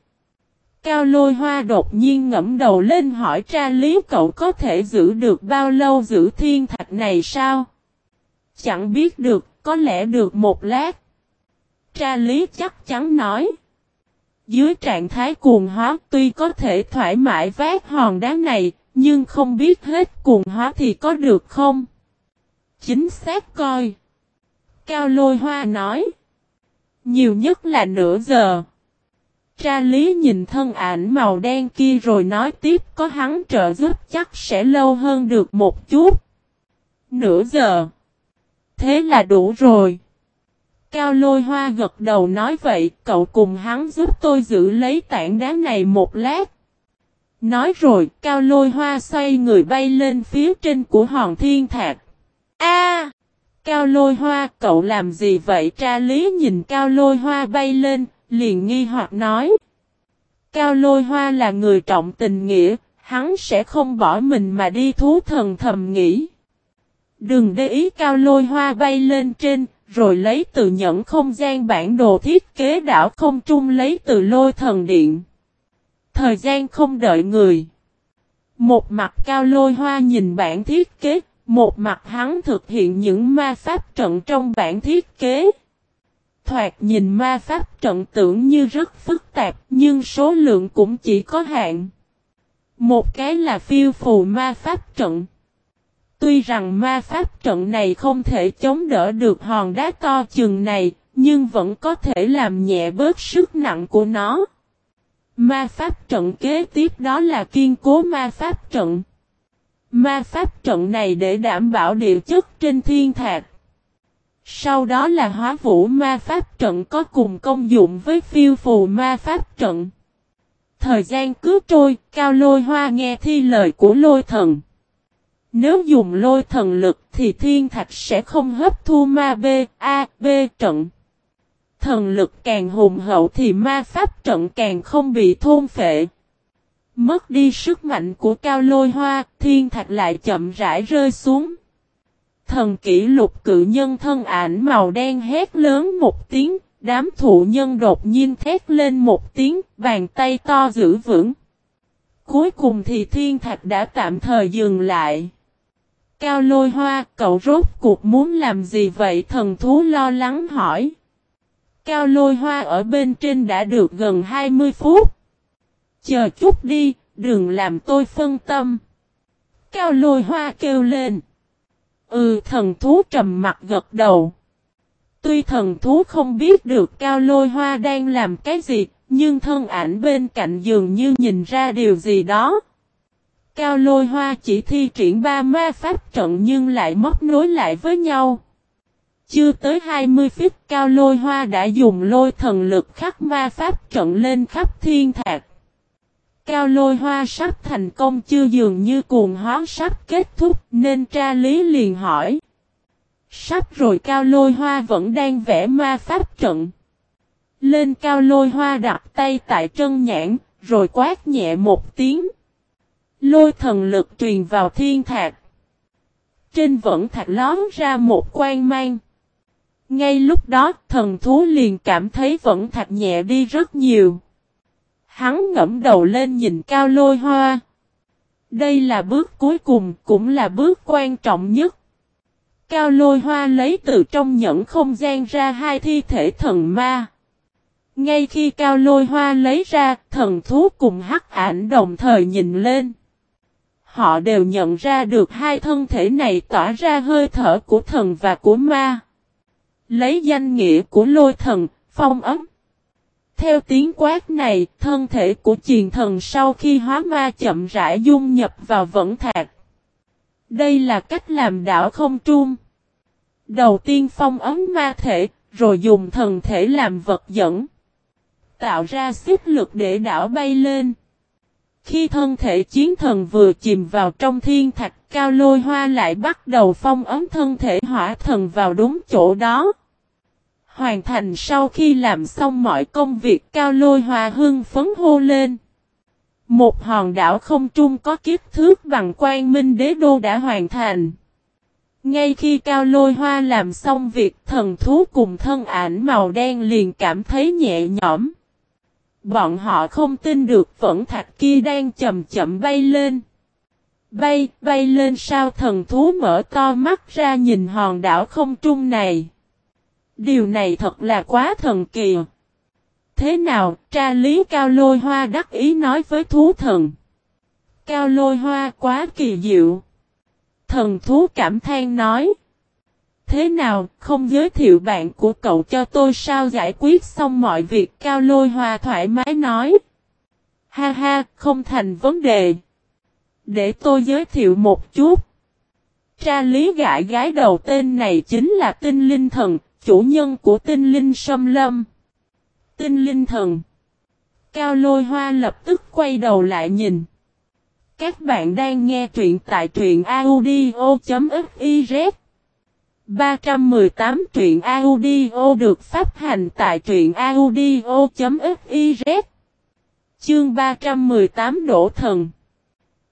Cao lôi hoa đột nhiên ngẫm đầu lên hỏi tra lý cậu có thể giữ được bao lâu giữ thiên thạch này sao? Chẳng biết được, có lẽ được một lát. Tra lý chắc chắn nói. Dưới trạng thái cuồng hóa tuy có thể thoải mái vác hòn đá này, nhưng không biết hết cuồng hóa thì có được không? Chính xác coi. Cao lôi hoa nói. Nhiều nhất là nửa giờ. Tra lý nhìn thân ảnh màu đen kia rồi nói tiếp có hắn trợ giúp chắc sẽ lâu hơn được một chút. Nửa giờ. Thế là đủ rồi. Cao lôi hoa gật đầu nói vậy cậu cùng hắn giúp tôi giữ lấy tảng đá này một lát. Nói rồi cao lôi hoa xoay người bay lên phía trên của hòn thiên thạc. A! cao lôi hoa cậu làm gì vậy tra lý nhìn cao lôi hoa bay lên, liền nghi hoặc nói. Cao lôi hoa là người trọng tình nghĩa, hắn sẽ không bỏ mình mà đi thú thần thầm nghĩ. Đừng để ý cao lôi hoa bay lên trên, rồi lấy từ nhẫn không gian bản đồ thiết kế đảo không trung lấy từ lôi thần điện. Thời gian không đợi người. Một mặt cao lôi hoa nhìn bản thiết kế, một mặt hắn thực hiện những ma pháp trận trong bản thiết kế. Thoạt nhìn ma pháp trận tưởng như rất phức tạp nhưng số lượng cũng chỉ có hạn. Một cái là phiêu phù ma pháp trận. Tuy rằng ma pháp trận này không thể chống đỡ được hòn đá to chừng này, nhưng vẫn có thể làm nhẹ bớt sức nặng của nó. Ma pháp trận kế tiếp đó là kiên cố ma pháp trận. Ma pháp trận này để đảm bảo địa chất trên thiên thạch. Sau đó là hóa vũ ma pháp trận có cùng công dụng với phiêu phù ma pháp trận. Thời gian cứ trôi, cao lôi hoa nghe thi lời của lôi thần. Nếu dùng lôi thần lực thì thiên thạch sẽ không hấp thu ma B, A, B trận. Thần lực càng hùng hậu thì ma pháp trận càng không bị thôn phệ. Mất đi sức mạnh của cao lôi hoa, thiên thạch lại chậm rãi rơi xuống. Thần kỷ lục cự nhân thân ảnh màu đen hét lớn một tiếng, đám thụ nhân đột nhiên thét lên một tiếng, bàn tay to giữ vững. Cuối cùng thì thiên thạch đã tạm thời dừng lại. Cao lôi hoa, cậu rốt cuộc muốn làm gì vậy? Thần thú lo lắng hỏi. Cao lôi hoa ở bên trên đã được gần 20 phút. Chờ chút đi, Đừng làm tôi phân tâm. Cao lôi hoa kêu lên. Ừ thần thú trầm mặt gật đầu. Tuy thần thú không biết được cao lôi hoa đang làm cái gì, nhưng thân ảnh bên cạnh dường như nhìn ra điều gì đó. Cao lôi hoa chỉ thi triển ba ma pháp trận nhưng lại móc nối lại với nhau. Chưa tới 20 phút cao lôi hoa đã dùng lôi thần lực khắc ma pháp trận lên khắp thiên thạc. Cao lôi hoa sắp thành công chưa dường như cuồng hóa sắp kết thúc nên tra lý liền hỏi. Sắp rồi cao lôi hoa vẫn đang vẽ ma pháp trận. Lên cao lôi hoa đặt tay tại chân nhãn, rồi quát nhẹ một tiếng. Lôi thần lực truyền vào thiên thạch Trên vẫn thạch lón ra một quan mang. Ngay lúc đó thần thú liền cảm thấy vẫn thạch nhẹ đi rất nhiều. Hắn ngẫm đầu lên nhìn cao lôi hoa. Đây là bước cuối cùng cũng là bước quan trọng nhất. Cao lôi hoa lấy từ trong nhẫn không gian ra hai thi thể thần ma. Ngay khi cao lôi hoa lấy ra, thần thú cùng hắc ảnh đồng thời nhìn lên. Họ đều nhận ra được hai thân thể này tỏa ra hơi thở của thần và của ma. Lấy danh nghĩa của lôi thần, phong ấm. Theo tiếng quát này, thân thể của triền thần sau khi hóa ma chậm rãi dung nhập vào vẫn thạc. Đây là cách làm đảo không trung. Đầu tiên phong ấm ma thể, rồi dùng thần thể làm vật dẫn. Tạo ra sức lực để đảo bay lên. Khi thân thể chiến thần vừa chìm vào trong thiên thạch, cao lôi hoa lại bắt đầu phong ấm thân thể hỏa thần vào đúng chỗ đó. Hoàn thành sau khi làm xong mọi công việc, cao lôi hoa hưng phấn hô lên. Một hòn đảo không trung có kiếp thước bằng quan minh đế đô đã hoàn thành. Ngay khi cao lôi hoa làm xong việc, thần thú cùng thân ảnh màu đen liền cảm thấy nhẹ nhõm. Bọn họ không tin được vẫn thạch kia đang chậm chậm bay lên. Bay, bay lên sao thần thú mở to mắt ra nhìn hòn đảo không trung này. Điều này thật là quá thần kỳ. Thế nào, tra lý cao lôi hoa đắc ý nói với thú thần. Cao lôi hoa quá kỳ diệu. Thần thú cảm than nói. Thế nào, không giới thiệu bạn của cậu cho tôi sao giải quyết xong mọi việc cao lôi hoa thoải mái nói. Ha ha, không thành vấn đề. Để tôi giới thiệu một chút. Tra lý gãi gái đầu tên này chính là tinh linh thần, chủ nhân của tinh linh sâm lâm. Tinh linh thần. Cao lôi hoa lập tức quay đầu lại nhìn. Các bạn đang nghe truyện tại truyện audio.fif 318 truyện audio được phát hành tại truyện audio.fiz Chương 318 Đổ Thần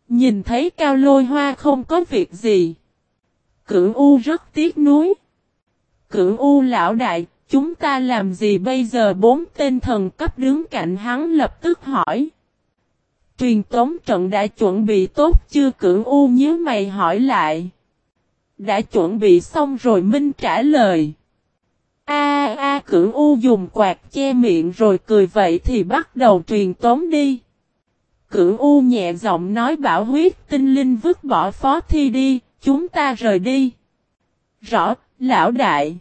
Nhìn thấy cao lôi hoa không có việc gì. Cửu U rất tiếc nuối. Cửu U lão đại, chúng ta làm gì bây giờ bốn tên thần cấp đứng cạnh hắn lập tức hỏi. Truyền tống trận đã chuẩn bị tốt chưa cửu U nhớ mày hỏi lại. Đã chuẩn bị xong rồi Minh trả lời. A a à, cửu U dùng quạt che miệng rồi cười vậy thì bắt đầu truyền tống đi. Cửu U nhẹ giọng nói bảo huyết tinh linh vứt bỏ phó thi đi, chúng ta rời đi. Rõ, lão đại.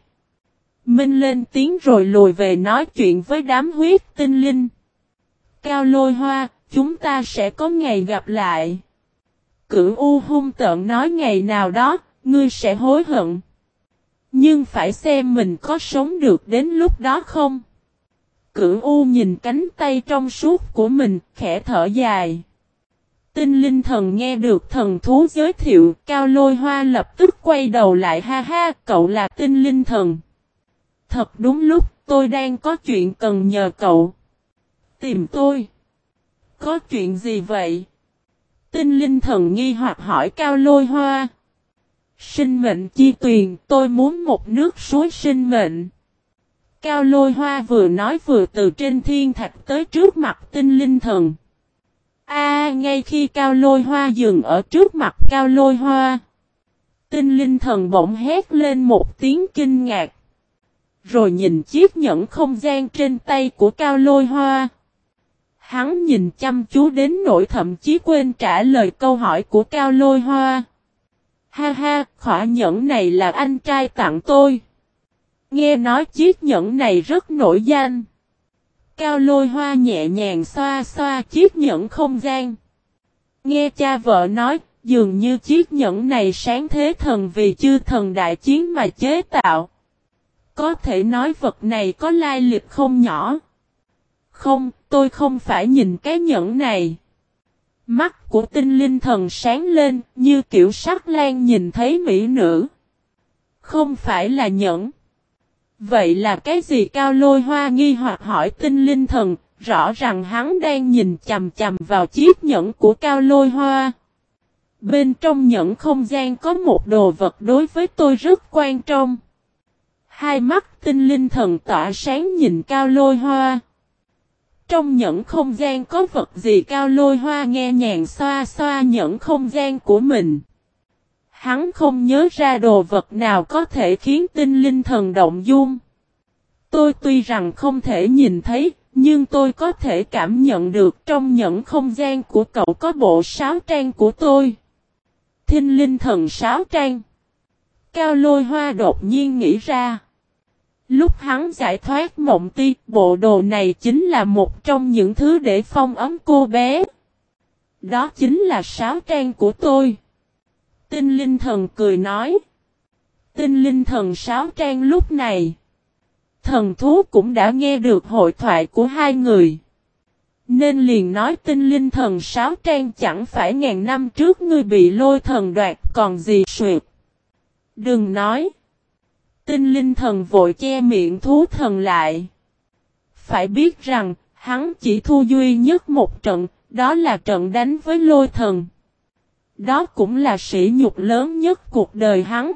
Minh lên tiếng rồi lùi về nói chuyện với đám huyết tinh linh. Cao lôi hoa, chúng ta sẽ có ngày gặp lại. Cửu U hung tợn nói ngày nào đó, ngươi sẽ hối hận. Nhưng phải xem mình có sống được đến lúc đó không. Cửu U nhìn cánh tay trong suốt của mình, khẽ thở dài. Tinh linh thần nghe được thần thú giới thiệu, cao lôi hoa lập tức quay đầu lại ha ha, cậu là tinh linh thần. Thật đúng lúc, tôi đang có chuyện cần nhờ cậu. Tìm tôi. Có chuyện gì vậy? Tinh linh thần nghi hoặc hỏi cao lôi hoa. Sinh mệnh chi tuyền, tôi muốn một nước suối sinh mệnh. Cao lôi hoa vừa nói vừa từ trên thiên thạch tới trước mặt tinh linh thần. A ngay khi cao lôi hoa dừng ở trước mặt cao lôi hoa. Tinh linh thần bỗng hét lên một tiếng kinh ngạc. Rồi nhìn chiếc nhẫn không gian trên tay của cao lôi hoa. Hắn nhìn chăm chú đến nỗi thậm chí quên trả lời câu hỏi của Cao Lôi Hoa. Ha ha, khỏa nhẫn này là anh trai tặng tôi. Nghe nói chiếc nhẫn này rất nổi danh. Cao lôi hoa nhẹ nhàng xoa xoa chiếc nhẫn không gian. Nghe cha vợ nói, dường như chiếc nhẫn này sáng thế thần vì chư thần đại chiến mà chế tạo. Có thể nói vật này có lai lịch không nhỏ. Không, tôi không phải nhìn cái nhẫn này. Mắt của tinh linh thần sáng lên như kiểu sắc lan nhìn thấy mỹ nữ. Không phải là nhẫn. Vậy là cái gì cao lôi hoa nghi hoặc hỏi tinh linh thần, rõ ràng hắn đang nhìn chầm chầm vào chiếc nhẫn của cao lôi hoa. Bên trong nhẫn không gian có một đồ vật đối với tôi rất quan trọng. Hai mắt tinh linh thần tỏa sáng nhìn cao lôi hoa. Trong nhẫn không gian có vật gì cao lôi hoa nghe nhàn xoa xoa nhẫn không gian của mình. Hắn không nhớ ra đồ vật nào có thể khiến tinh linh thần động dung. Tôi tuy rằng không thể nhìn thấy, nhưng tôi có thể cảm nhận được trong nhẫn không gian của cậu có bộ sáo trang của tôi. Thinh linh thần sáo trang. Cao lôi hoa đột nhiên nghĩ ra. Lúc hắn giải thoát mộng ti, bộ đồ này chính là một trong những thứ để phong ấm cô bé. Đó chính là sáo trang của tôi. Tinh linh thần cười nói. Tinh linh thần sáo trang lúc này. Thần thú cũng đã nghe được hội thoại của hai người. Nên liền nói tinh linh thần sáo trang chẳng phải ngàn năm trước ngươi bị lôi thần đoạt còn gì suyệt. Đừng nói. Tinh linh thần vội che miệng thú thần lại. Phải biết rằng, hắn chỉ thu duy nhất một trận, đó là trận đánh với lôi thần. Đó cũng là sỉ nhục lớn nhất cuộc đời hắn.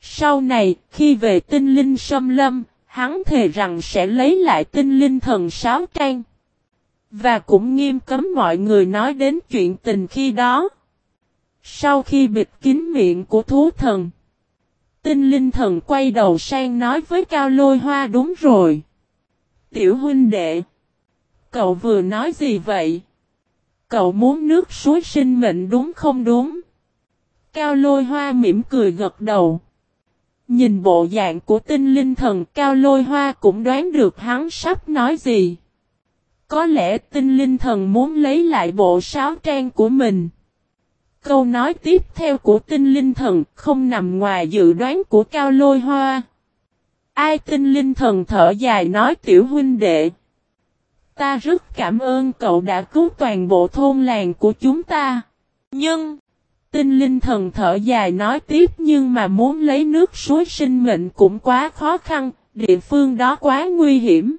Sau này, khi về tinh linh xâm lâm, hắn thề rằng sẽ lấy lại tinh linh thần sáo trang. Và cũng nghiêm cấm mọi người nói đến chuyện tình khi đó. Sau khi bịt kín miệng của thú thần, tinh linh thần quay đầu sang nói với Cao Lôi Hoa đúng rồi. Tiểu huynh đệ, cậu vừa nói gì vậy? Cậu muốn nước suối sinh mệnh đúng không đúng? Cao lôi hoa mỉm cười gật đầu. Nhìn bộ dạng của tinh linh thần cao lôi hoa cũng đoán được hắn sắp nói gì. Có lẽ tinh linh thần muốn lấy lại bộ sáo trang của mình. Câu nói tiếp theo của tinh linh thần không nằm ngoài dự đoán của cao lôi hoa. Ai tinh linh thần thở dài nói tiểu huynh đệ. Ta rất cảm ơn cậu đã cứu toàn bộ thôn làng của chúng ta. Nhưng, tinh linh thần thở dài nói tiếp nhưng mà muốn lấy nước suối sinh mệnh cũng quá khó khăn, địa phương đó quá nguy hiểm.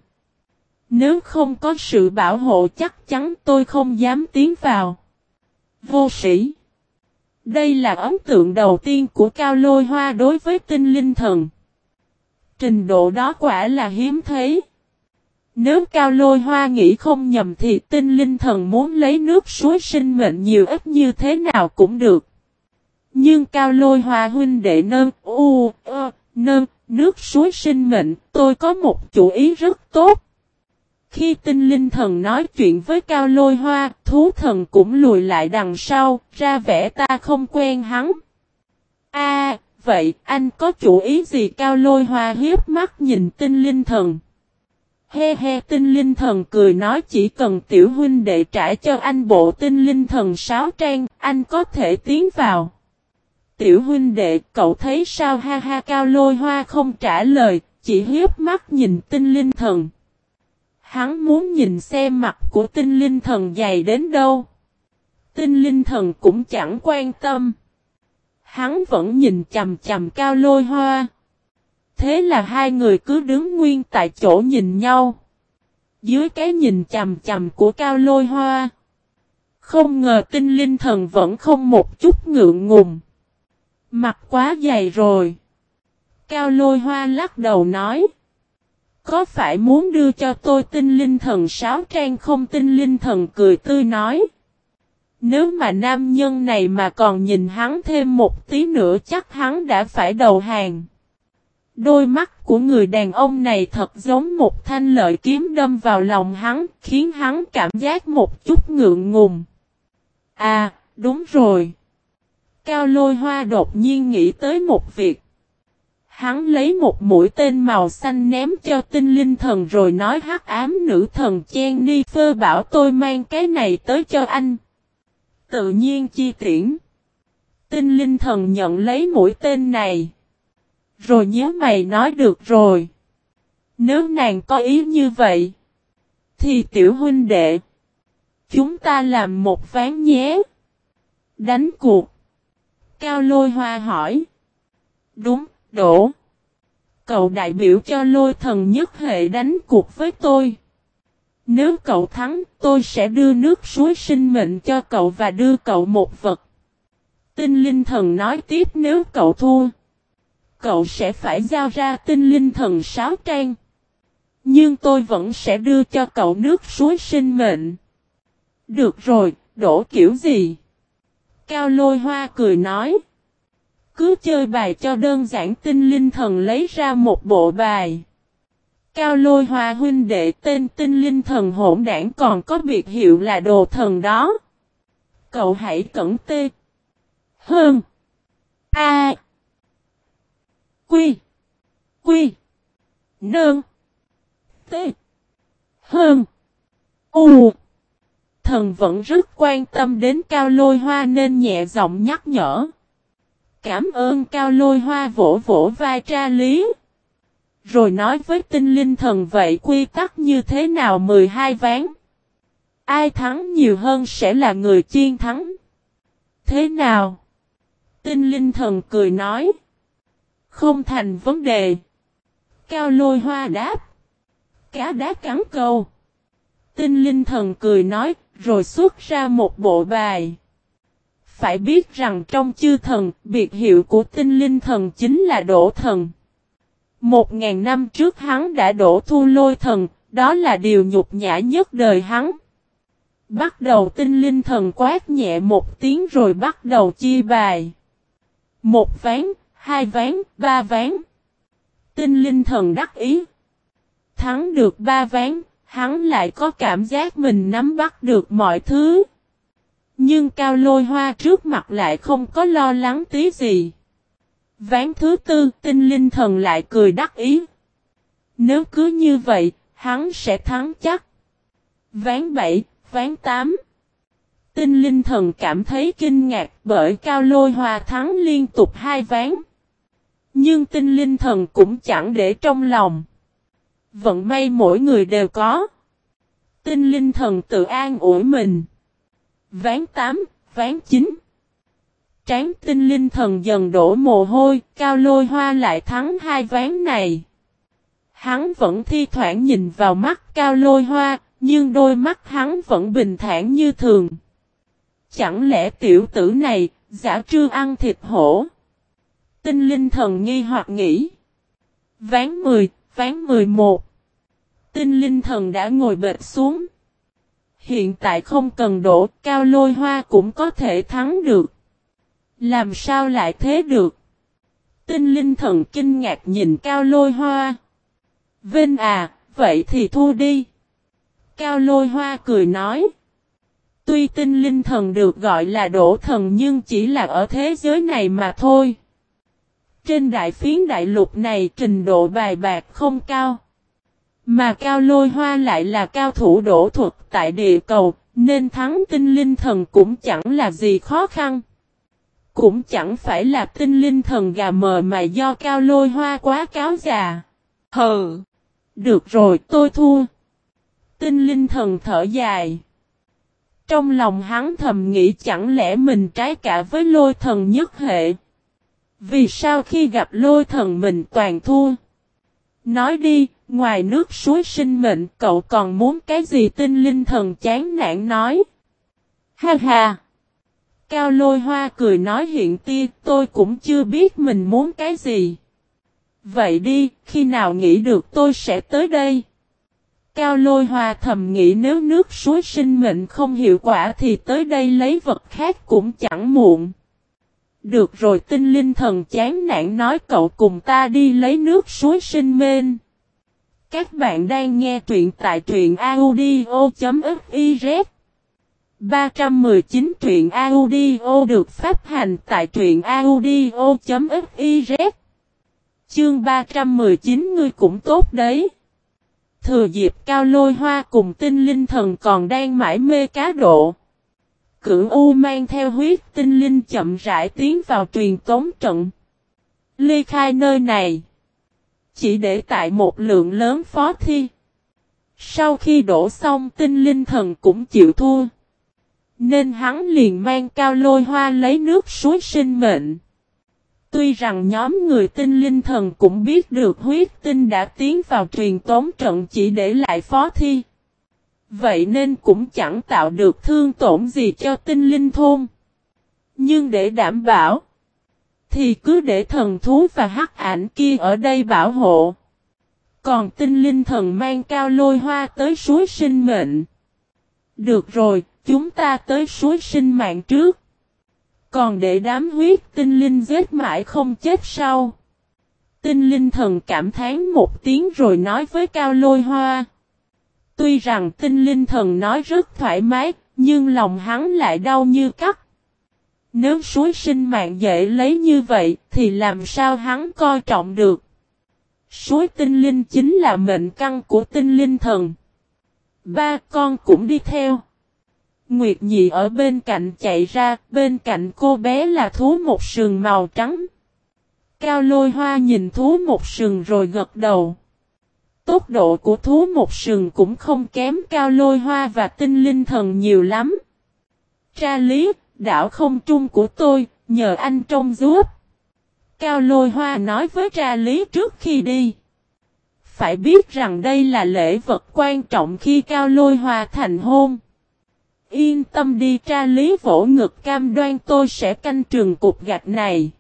Nếu không có sự bảo hộ chắc chắn tôi không dám tiến vào. Vô sĩ đây là ấn tượng đầu tiên của Cao Lôi Hoa đối với tinh linh thần. Trình độ đó quả là hiếm thấy. Nếu cao lôi hoa nghĩ không nhầm thì tinh linh thần muốn lấy nước suối sinh mệnh nhiều ít như thế nào cũng được. Nhưng cao lôi hoa huynh đệ nâng, u, ơ, nâng, nước suối sinh mệnh, tôi có một chủ ý rất tốt. Khi tinh linh thần nói chuyện với cao lôi hoa, thú thần cũng lùi lại đằng sau, ra vẻ ta không quen hắn. A, vậy anh có chủ ý gì cao lôi hoa hiếp mắt nhìn tinh linh thần. He he tinh linh thần cười nói chỉ cần tiểu huynh đệ trả cho anh bộ tinh linh thần sáo trang, anh có thể tiến vào. Tiểu huynh đệ, cậu thấy sao ha ha cao lôi hoa không trả lời, chỉ hiếp mắt nhìn tinh linh thần. Hắn muốn nhìn xem mặt của tinh linh thần dày đến đâu. Tinh linh thần cũng chẳng quan tâm. Hắn vẫn nhìn chầm chầm cao lôi hoa. Thế là hai người cứ đứng nguyên tại chỗ nhìn nhau. Dưới cái nhìn chầm chầm của cao lôi hoa. Không ngờ tinh linh thần vẫn không một chút ngượng ngùng. Mặt quá dày rồi. Cao lôi hoa lắc đầu nói. Có phải muốn đưa cho tôi tinh linh thần sáo trang không tinh linh thần cười tươi nói. Nếu mà nam nhân này mà còn nhìn hắn thêm một tí nữa chắc hắn đã phải đầu hàng. Đôi mắt của người đàn ông này thật giống một thanh lợi kiếm đâm vào lòng hắn, khiến hắn cảm giác một chút ngượng ngùng. À, đúng rồi. Cao lôi hoa đột nhiên nghĩ tới một việc. Hắn lấy một mũi tên màu xanh ném cho tinh linh thần rồi nói hắc ám nữ thần chen ni phơ bảo tôi mang cái này tới cho anh. Tự nhiên chi tiễn. Tinh linh thần nhận lấy mũi tên này. Rồi nhớ mày nói được rồi. Nếu nàng có ý như vậy. Thì tiểu huynh đệ. Chúng ta làm một ván nhé. Đánh cuộc. Cao lôi hoa hỏi. Đúng, đổ. Cậu đại biểu cho lôi thần nhất hệ đánh cuộc với tôi. Nếu cậu thắng, tôi sẽ đưa nước suối sinh mệnh cho cậu và đưa cậu một vật. Tinh linh thần nói tiếp nếu cậu thua. Cậu sẽ phải giao ra tinh linh thần sáo trang. Nhưng tôi vẫn sẽ đưa cho cậu nước suối sinh mệnh. Được rồi, đổ kiểu gì? Cao lôi hoa cười nói. Cứ chơi bài cho đơn giản tinh linh thần lấy ra một bộ bài. Cao lôi hoa huynh đệ tên tinh linh thần hỗn đảng còn có biệt hiệu là đồ thần đó. Cậu hãy cẩn tê. Hơn. A. Quy. Quy. Nương. Tê. Hơn. U. Thần vẫn rất quan tâm đến cao lôi hoa nên nhẹ giọng nhắc nhở. Cảm ơn cao lôi hoa vỗ vỗ vai tra lý. Rồi nói với tinh linh thần vậy quy tắc như thế nào 12 ván. Ai thắng nhiều hơn sẽ là người chiên thắng. Thế nào? Tinh linh thần cười nói. Không thành vấn đề. Cao lôi hoa đáp. Cá đá cắn câu. Tinh linh thần cười nói, rồi xuất ra một bộ bài. Phải biết rằng trong chư thần, biệt hiệu của tinh linh thần chính là đổ thần. Một ngàn năm trước hắn đã đổ thu lôi thần, đó là điều nhục nhã nhất đời hắn. Bắt đầu tinh linh thần quát nhẹ một tiếng rồi bắt đầu chia bài. Một ván, hai ván, ba ván. Tinh linh thần đắc ý. Thắng được ba ván, hắn lại có cảm giác mình nắm bắt được mọi thứ. Nhưng cao lôi hoa trước mặt lại không có lo lắng tí gì. Ván thứ tư, tinh linh thần lại cười đắc ý. Nếu cứ như vậy, hắn sẽ thắng chắc. Ván 7, ván 8. Tinh linh thần cảm thấy kinh ngạc bởi cao lôi hoa thắng liên tục hai ván. Nhưng tinh linh thần cũng chẳng để trong lòng. Vận may mỗi người đều có. Tinh linh thần tự an ủi mình. Ván 8, ván 9. Tráng tinh linh thần dần đổ mồ hôi, cao lôi hoa lại thắng hai ván này. Hắn vẫn thi thoảng nhìn vào mắt cao lôi hoa, nhưng đôi mắt hắn vẫn bình thản như thường. Chẳng lẽ tiểu tử này, giả trư ăn thịt hổ? Tinh linh thần nghi hoặc nghĩ. Ván 10, ván 11. Tinh linh thần đã ngồi bệt xuống. Hiện tại không cần đổ, cao lôi hoa cũng có thể thắng được. Làm sao lại thế được? Tinh linh thần kinh ngạc nhìn cao lôi hoa. Vinh à, vậy thì thua đi. Cao lôi hoa cười nói. Tuy tinh linh thần được gọi là đổ thần nhưng chỉ là ở thế giới này mà thôi. Trên đại phiến đại lục này trình độ bài bạc không cao. Mà cao lôi hoa lại là cao thủ đổ thuật tại địa cầu, nên thắng tinh linh thần cũng chẳng là gì khó khăn. Cũng chẳng phải là tinh linh thần gà mờ mà do cao lôi hoa quá cáo già. Hừ! Được rồi tôi thua. Tinh linh thần thở dài. Trong lòng hắn thầm nghĩ chẳng lẽ mình trái cả với lôi thần nhất hệ. Vì sao khi gặp lôi thần mình toàn thua? Nói đi, ngoài nước suối sinh mệnh cậu còn muốn cái gì tinh linh thần chán nản nói. Ha ha! Cao lôi hoa cười nói hiện tia tôi cũng chưa biết mình muốn cái gì. Vậy đi, khi nào nghĩ được tôi sẽ tới đây. Cao lôi hoa thầm nghĩ nếu nước suối sinh mệnh không hiệu quả thì tới đây lấy vật khác cũng chẳng muộn. Được rồi tinh linh thần chán nản nói cậu cùng ta đi lấy nước suối sinh mệnh. Các bạn đang nghe truyện tại truyện audio.fiz 319 truyện audio được phát hành tại truyện audio.fiz Chương 319 ngươi cũng tốt đấy. Thừa dịp cao lôi hoa cùng tinh linh thần còn đang mãi mê cá độ. Cửu U mang theo huyết tinh linh chậm rãi tiến vào truyền tống trận. Ly khai nơi này. Chỉ để tại một lượng lớn phó thi. Sau khi đổ xong tinh linh thần cũng chịu thua. Nên hắn liền mang cao lôi hoa lấy nước suối sinh mệnh. Tuy rằng nhóm người tinh linh thần cũng biết được huyết tinh đã tiến vào truyền tống trận chỉ để lại phó thi. Vậy nên cũng chẳng tạo được thương tổn gì cho tinh linh thôn. Nhưng để đảm bảo, thì cứ để thần thú và hắc ảnh kia ở đây bảo hộ. Còn tinh linh thần mang cao lôi hoa tới suối sinh mệnh. Được rồi, chúng ta tới suối sinh mạng trước. Còn để đám huyết tinh linh giết mãi không chết sau. Tinh linh thần cảm thán một tiếng rồi nói với cao lôi hoa. Tuy rằng tinh linh thần nói rất thoải mái, nhưng lòng hắn lại đau như cắt. Nếu suối sinh mạng dễ lấy như vậy, thì làm sao hắn coi trọng được? Suối tinh linh chính là mệnh căn của tinh linh thần. Ba con cũng đi theo. Nguyệt nhị ở bên cạnh chạy ra, bên cạnh cô bé là thú một sừng màu trắng. Cao lôi hoa nhìn thú một sừng rồi gật đầu. Tốc độ của thú một sừng cũng không kém cao lôi hoa và tinh linh thần nhiều lắm. Tra lý, đảo không trung của tôi, nhờ anh trông giúp. Cao lôi hoa nói với tra lý trước khi đi. Phải biết rằng đây là lễ vật quan trọng khi cao lôi hoa thành hôn. Yên tâm đi tra lý vỗ ngực cam đoan tôi sẽ canh trường cục gạch này.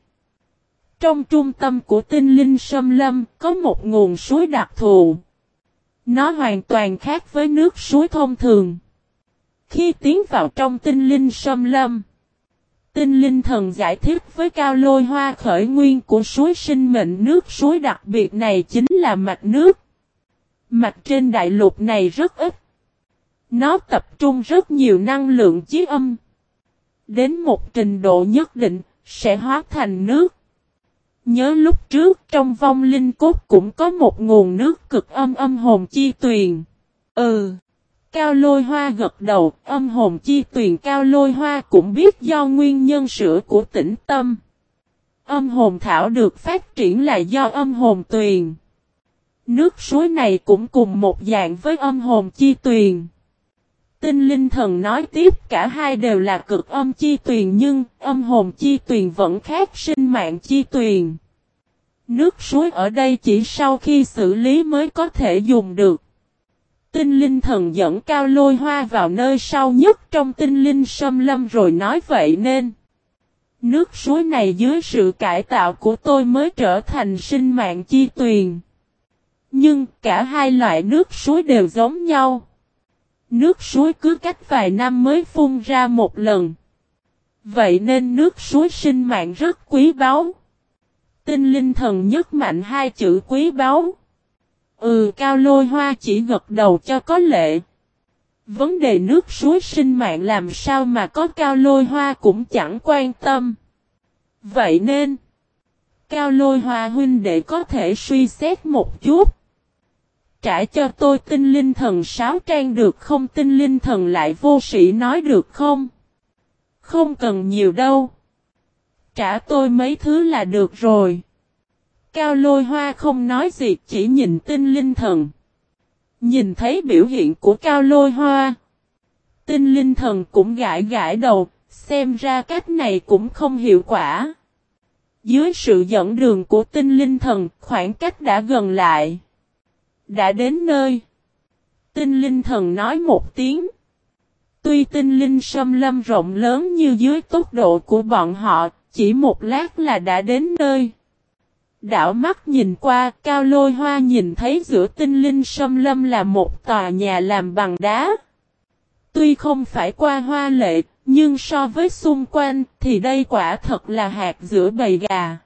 Trong trung tâm của tinh linh sâm lâm có một nguồn suối đặc thù. Nó hoàn toàn khác với nước suối thông thường. Khi tiến vào trong tinh linh sâm lâm, tinh linh thần giải thích với cao lôi hoa khởi nguyên của suối sinh mệnh nước suối đặc biệt này chính là mạch nước. Mạch trên đại lục này rất ít. Nó tập trung rất nhiều năng lượng chí âm. Đến một trình độ nhất định, sẽ hóa thành nước. Nhớ lúc trước trong vong linh cốt cũng có một nguồn nước cực âm âm hồn chi tuyền. Ừ. Cao lôi hoa gật đầu, âm hồn chi tuyền cao lôi hoa cũng biết do nguyên nhân sữa của tĩnh tâm. Âm hồn thảo được phát triển là do âm hồn tuyền. Nước suối này cũng cùng một dạng với âm hồn chi tuyền. Tinh linh thần nói tiếp cả hai đều là cực âm chi tuyền nhưng âm hồn chi tuyền vẫn khác sinh mạng chi tuyền. Nước suối ở đây chỉ sau khi xử lý mới có thể dùng được. Tinh linh thần dẫn cao lôi hoa vào nơi sâu nhất trong tinh linh sâm lâm rồi nói vậy nên. Nước suối này dưới sự cải tạo của tôi mới trở thành sinh mạng chi tuyền. Nhưng cả hai loại nước suối đều giống nhau. Nước suối cứ cách vài năm mới phun ra một lần. Vậy nên nước suối sinh mạng rất quý báu. Tinh linh thần nhất mạnh hai chữ quý báu. Ừ cao lôi hoa chỉ gật đầu cho có lệ. Vấn đề nước suối sinh mạng làm sao mà có cao lôi hoa cũng chẳng quan tâm. Vậy nên, cao lôi hoa huynh đệ có thể suy xét một chút. Trả cho tôi tinh linh thần sáo trang được không tinh linh thần lại vô sĩ nói được không? Không cần nhiều đâu. Trả tôi mấy thứ là được rồi. Cao lôi hoa không nói gì chỉ nhìn tinh linh thần. Nhìn thấy biểu hiện của cao lôi hoa. Tinh linh thần cũng gãi gãi đầu, xem ra cách này cũng không hiệu quả. Dưới sự dẫn đường của tinh linh thần, khoảng cách đã gần lại. Đã đến nơi. Tinh linh thần nói một tiếng. Tuy tinh linh sâm lâm rộng lớn như dưới tốc độ của bọn họ, chỉ một lát là đã đến nơi. Đảo mắt nhìn qua, cao lôi hoa nhìn thấy giữa tinh linh sâm lâm là một tòa nhà làm bằng đá. Tuy không phải qua hoa lệ, Nhưng so với xung quanh thì đây quả thật là hạt giữa bầy gà.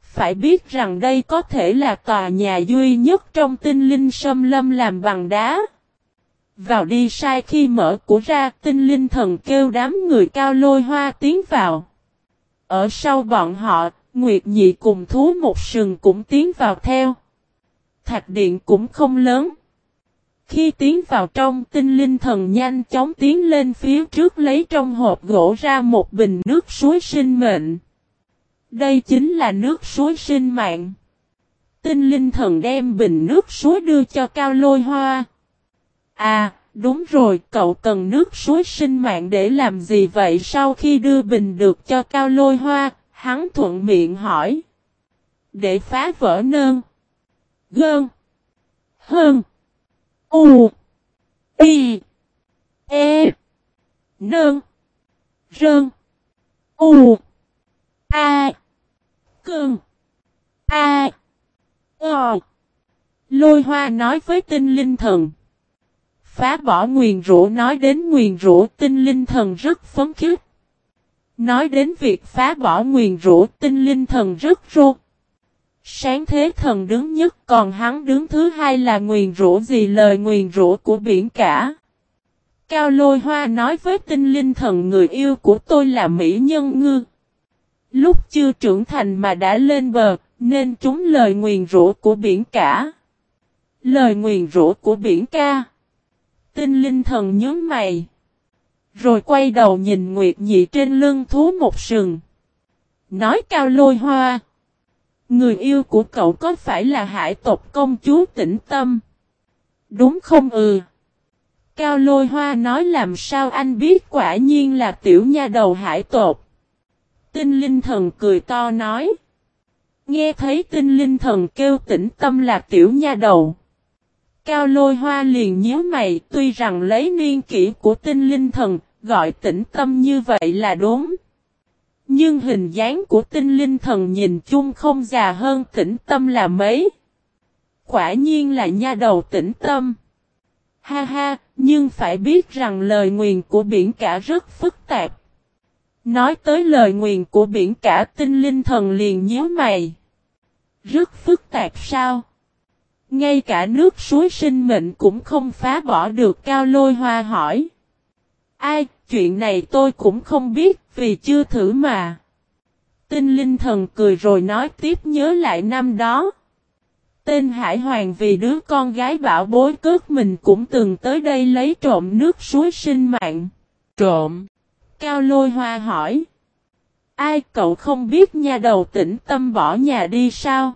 Phải biết rằng đây có thể là tòa nhà duy nhất trong tinh linh sâm lâm làm bằng đá. Vào đi sai khi mở của ra tinh linh thần kêu đám người cao lôi hoa tiến vào. Ở sau bọn họ, Nguyệt Nhị cùng thú một sừng cũng tiến vào theo. Thạch điện cũng không lớn. Khi tiến vào trong tinh linh thần nhanh chóng tiến lên phía trước lấy trong hộp gỗ ra một bình nước suối sinh mệnh. Đây chính là nước suối sinh mạng. Tinh linh thần đem bình nước suối đưa cho cao lôi hoa. À, đúng rồi, cậu cần nước suối sinh mạng để làm gì vậy sau khi đưa bình được cho cao lôi hoa, hắn thuận miệng hỏi. Để phá vỡ nơn. Gơn. Hơn. U. Y. E. Nơn. Rơn. U. A. Cơn. A. Ờ. Lôi hoa nói với tinh linh thần. Phá bỏ nguyền rũ nói đến nguyền rũ tinh linh thần rất phấn khích. Nói đến việc phá bỏ nguyền rũ tinh linh thần rất rô. Sáng thế thần đứng nhất còn hắn đứng thứ hai là nguyền rũ gì lời nguyền rũ của biển cả. Cao lôi hoa nói với tinh linh thần người yêu của tôi là Mỹ Nhân Ngư. Lúc chưa trưởng thành mà đã lên bờ, nên trúng lời nguyền rũ của biển cả. Lời nguyền rũ của biển ca. Tinh linh thần nhớ mày. Rồi quay đầu nhìn Nguyệt Nhị trên lưng thú một sừng. Nói cao lôi hoa. Người yêu của cậu có phải là hải tộc công chúa tĩnh tâm? Đúng không ừ. Cao lôi hoa nói, làm sao anh biết quả nhiên là tiểu nha đầu hải tộc. Tinh linh thần cười to nói. Nghe thấy tinh linh thần kêu tĩnh tâm là tiểu nha đầu. Cao lôi hoa liền nhớ mày tuy rằng lấy niên kỷ của tinh linh thần, gọi tĩnh tâm như vậy là đúng. Nhưng hình dáng của tinh linh thần nhìn chung không già hơn tĩnh tâm là mấy. Quả nhiên là nha đầu tĩnh tâm. Ha ha, nhưng phải biết rằng lời nguyền của biển cả rất phức tạp. Nói tới lời nguyền của biển cả tinh linh thần liền nhớ mày. Rất phức tạp sao? Ngay cả nước suối sinh mệnh cũng không phá bỏ được cao lôi hoa hỏi. Ai, chuyện này tôi cũng không biết vì chưa thử mà. Tinh linh thần cười rồi nói tiếp nhớ lại năm đó. Tên Hải Hoàng vì đứa con gái bảo bối cướp mình cũng từng tới đây lấy trộm nước suối sinh mạng. Trộm? Cao lôi hoa hỏi. Ai cậu không biết nhà đầu tĩnh tâm bỏ nhà đi sao?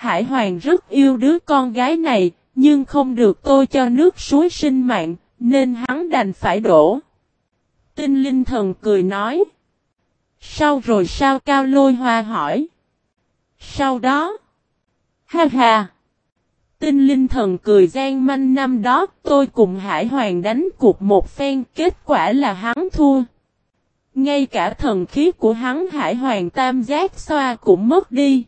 Hải Hoàng rất yêu đứa con gái này, nhưng không được tôi cho nước suối sinh mạng, nên hắn đành phải đổ. Tinh linh thần cười nói. Sau rồi sao cao lôi hoa hỏi. Sau đó. Ha ha. Tinh linh thần cười gian manh năm đó tôi cùng Hải Hoàng đánh cuộc một phen kết quả là hắn thua. Ngay cả thần khí của hắn Hải Hoàng tam giác xoa cũng mất đi.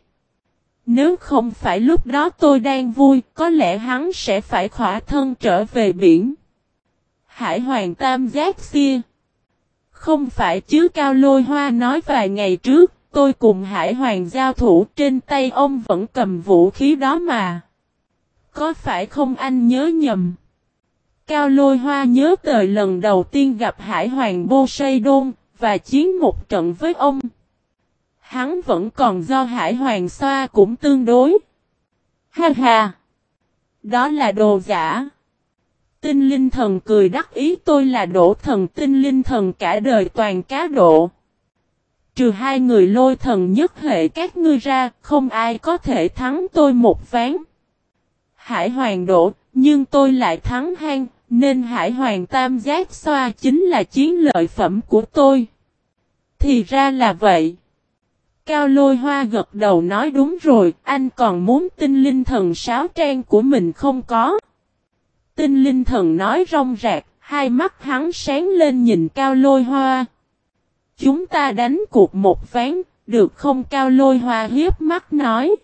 Nếu không phải lúc đó tôi đang vui, có lẽ hắn sẽ phải khỏa thân trở về biển. Hải Hoàng tam giác xia. Không phải chứ Cao Lôi Hoa nói vài ngày trước, tôi cùng Hải Hoàng giao thủ trên tay ông vẫn cầm vũ khí đó mà. Có phải không anh nhớ nhầm? Cao Lôi Hoa nhớ tới lần đầu tiên gặp Hải Hoàng Bô Sây Đôn và chiến một trận với ông. Hắn vẫn còn do Hải Hoàng xoa cũng tương đối. Ha ha! Đó là đồ giả. Tinh linh thần cười đắc ý tôi là đổ thần tinh linh thần cả đời toàn cá độ. Trừ hai người lôi thần nhất hệ các ngươi ra, không ai có thể thắng tôi một ván. Hải hoàng đổ, nhưng tôi lại thắng hang, nên hải hoàng tam giác xoa chính là chiến lợi phẩm của tôi. Thì ra là vậy. Cao lôi hoa gật đầu nói đúng rồi, anh còn muốn tinh linh thần sáo trang của mình không có. Tinh linh thần nói rong rạc, hai mắt hắn sáng lên nhìn cao lôi hoa. Chúng ta đánh cuộc một ván, được không cao lôi hoa hiếp mắt nói.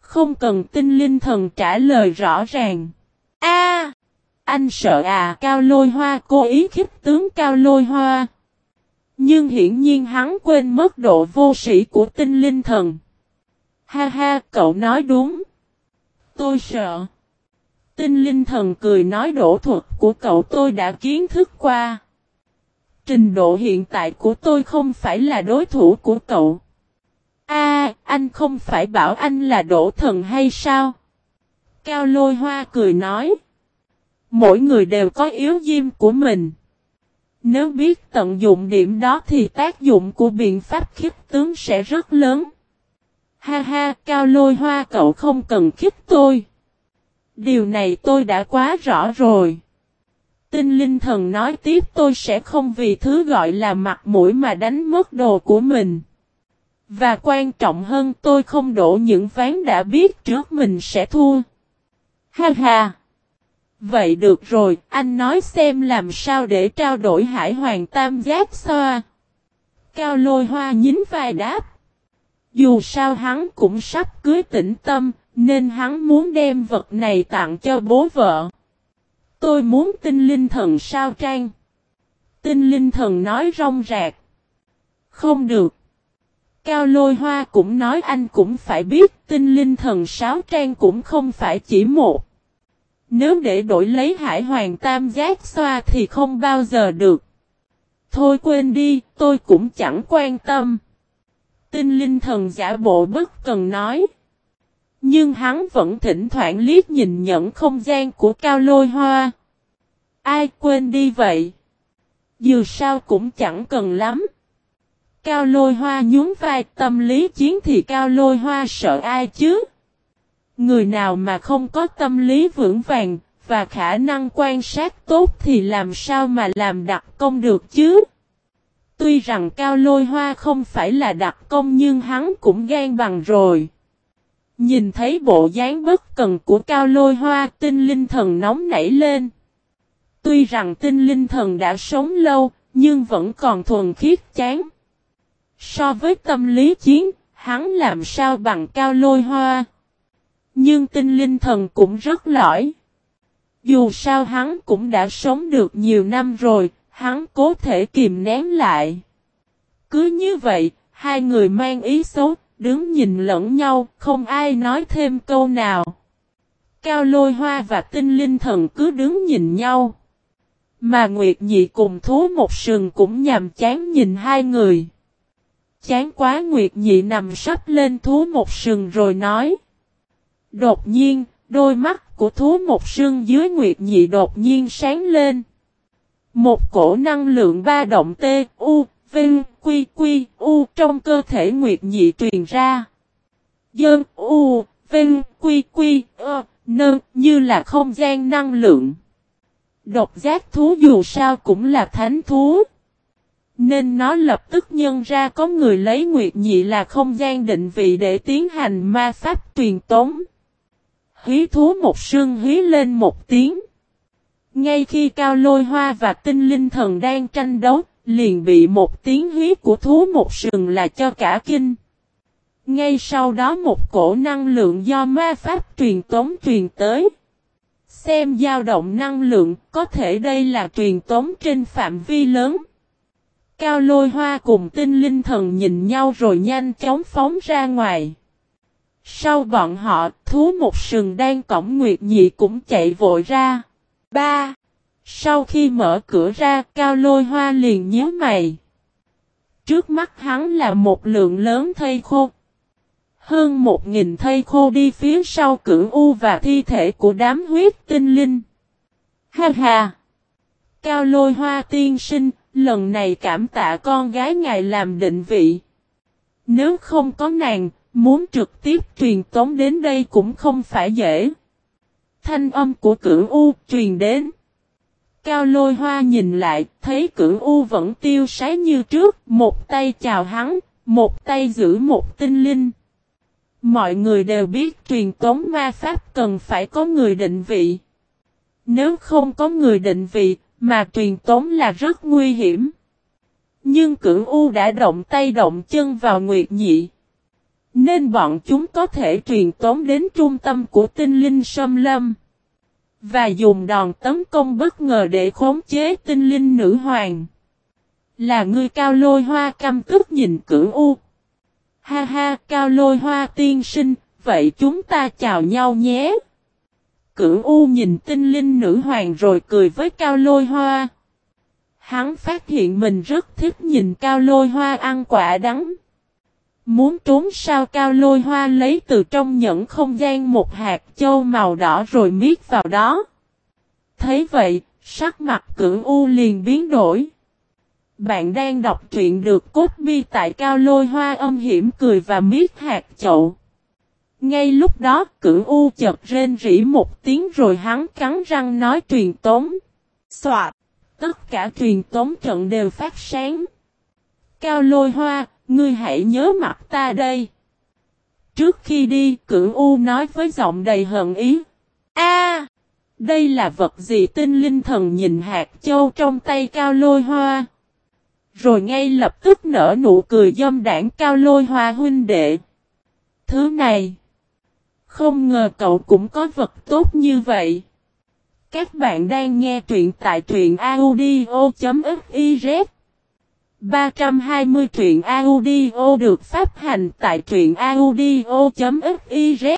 Không cần tinh linh thần trả lời rõ ràng. A, anh sợ à cao lôi hoa cố ý khích tướng cao lôi hoa. Nhưng hiển nhiên hắn quên mất độ vô sĩ của tinh linh thần. Ha ha, cậu nói đúng. Tôi sợ. Tinh linh thần cười nói đổ thuật của cậu tôi đã kiến thức qua. Trình độ hiện tại của tôi không phải là đối thủ của cậu. A, anh không phải bảo anh là đổ thần hay sao? Cao lôi hoa cười nói. Mỗi người đều có yếu diêm của mình. Nếu biết tận dụng điểm đó thì tác dụng của biện pháp khiếp tướng sẽ rất lớn. Ha ha, cao lôi hoa cậu không cần khiếp tôi. Điều này tôi đã quá rõ rồi. Tinh linh thần nói tiếp tôi sẽ không vì thứ gọi là mặt mũi mà đánh mất đồ của mình. Và quan trọng hơn tôi không đổ những ván đã biết trước mình sẽ thua. Ha ha! Vậy được rồi, anh nói xem làm sao để trao đổi hải hoàng tam giác xoa. Cao lôi hoa nhín vai đáp. Dù sao hắn cũng sắp cưới tĩnh tâm, nên hắn muốn đem vật này tặng cho bố vợ. Tôi muốn tinh linh thần sao trang. Tinh linh thần nói rong rạc. Không được. Cao lôi hoa cũng nói anh cũng phải biết tinh linh thần sáo trang cũng không phải chỉ một. Nếu để đổi lấy hải hoàng tam giác xoa thì không bao giờ được. Thôi quên đi, tôi cũng chẳng quan tâm. Tinh linh thần giả bộ bất cần nói. Nhưng hắn vẫn thỉnh thoảng liếc nhìn nhẫn không gian của cao lôi hoa. Ai quên đi vậy? Dù sao cũng chẳng cần lắm. Cao lôi hoa nhún vai tâm lý chiến thì cao lôi hoa sợ ai chứ? Người nào mà không có tâm lý vững vàng và khả năng quan sát tốt thì làm sao mà làm đặc công được chứ? Tuy rằng cao lôi hoa không phải là đặc công nhưng hắn cũng gan bằng rồi. Nhìn thấy bộ dáng bất cần của cao lôi hoa tinh linh thần nóng nảy lên. Tuy rằng tinh linh thần đã sống lâu, nhưng vẫn còn thuần khiết chán. So với tâm lý chiến, hắn làm sao bằng cao lôi hoa. Nhưng tinh linh thần cũng rất lõi. Dù sao hắn cũng đã sống được nhiều năm rồi, hắn cố thể kìm nén lại. Cứ như vậy, hai người mang ý xấu, đứng nhìn lẫn nhau, không ai nói thêm câu nào. Cao lôi hoa và tinh linh thần cứ đứng nhìn nhau. Mà Nguyệt Nhị cùng thú một sừng cũng nhằm chán nhìn hai người. Chán quá Nguyệt Nhị nằm sắp lên thú một sừng rồi nói. Đột nhiên, đôi mắt của thú một sương dưới Nguyệt Nhị đột nhiên sáng lên. Một cổ năng lượng ba động T, U, Vinh, Quy, Quy, U trong cơ thể Nguyệt Nhị truyền ra. Dơn, U, Vinh, Quy, Quy, Ơ, Nơ, như là không gian năng lượng. Độc giác thú dù sao cũng là thánh thú. Nên nó lập tức nhân ra có người lấy Nguyệt Nhị là không gian định vị để tiến hành ma pháp truyền tống. Hí thú một sương hí lên một tiếng. Ngay khi Cao Lôi Hoa và Tinh Linh Thần đang tranh đấu, liền bị một tiếng hí của thú một sừng là cho cả kinh. Ngay sau đó một cổ năng lượng do ma pháp truyền tống truyền tới. Xem dao động năng lượng, có thể đây là truyền tống trên phạm vi lớn. Cao lôi hoa cùng tinh linh thần nhìn nhau rồi nhanh chóng phóng ra ngoài. Sau bọn họ, thú một sừng đang cổng nguyệt nhị cũng chạy vội ra. Ba. Sau khi mở cửa ra, cao lôi hoa liền nhớ mày. Trước mắt hắn là một lượng lớn thây khô, hơn một nghìn thây khô đi phía sau cửu U và thi thể của đám huyết tinh linh. Ha ha! Cao lôi hoa tiên sinh, lần này cảm tạ con gái ngài làm định vị. Nếu không có nàng, muốn trực tiếp truyền tống đến đây cũng không phải dễ. Thanh âm của cửu U truyền đến. Cao lôi hoa nhìn lại, thấy cửu U vẫn tiêu sái như trước, một tay chào hắn, một tay giữ một tinh linh. Mọi người đều biết truyền tống ma pháp cần phải có người định vị. Nếu không có người định vị, mà truyền tống là rất nguy hiểm. Nhưng cửu U đã động tay động chân vào Nguyệt Nhị. Nên bọn chúng có thể truyền tống đến trung tâm của tinh linh sâm lâm. Và dùng đòn tấn công bất ngờ để khống chế tinh linh nữ hoàng. Là người cao lôi hoa căm tức nhìn cửu U. Ha ha, cao lôi hoa tiên sinh, vậy chúng ta chào nhau nhé. Cửu U nhìn tinh linh nữ hoàng rồi cười với cao lôi hoa. Hắn phát hiện mình rất thích nhìn cao lôi hoa ăn quả đắng. Muốn trốn sao cao lôi hoa lấy từ trong nhẫn không gian một hạt châu màu đỏ rồi miết vào đó. Thấy vậy, sắc mặt cửu U liền biến đổi. Bạn đang đọc truyện được cốt bi tại cao lôi hoa âm hiểm cười và miết hạt chậu. Ngay lúc đó cửu U chợt rên rỉ một tiếng rồi hắn cắn răng nói truyền tống. Xoạt! Tất cả truyền tống trận đều phát sáng. Cao lôi hoa, ngươi hãy nhớ mặt ta đây. Trước khi đi, cửu U nói với giọng đầy hận ý. A, Đây là vật gì tinh linh thần nhìn hạt châu trong tay cao lôi hoa. Rồi ngay lập tức nở nụ cười dâm đảng cao lôi hoa huynh đệ. Thứ này. Không ngờ cậu cũng có vật tốt như vậy. Các bạn đang nghe truyện tại truyện audio.fif 320 truyện audio được phát hành tại truyện audio.fiz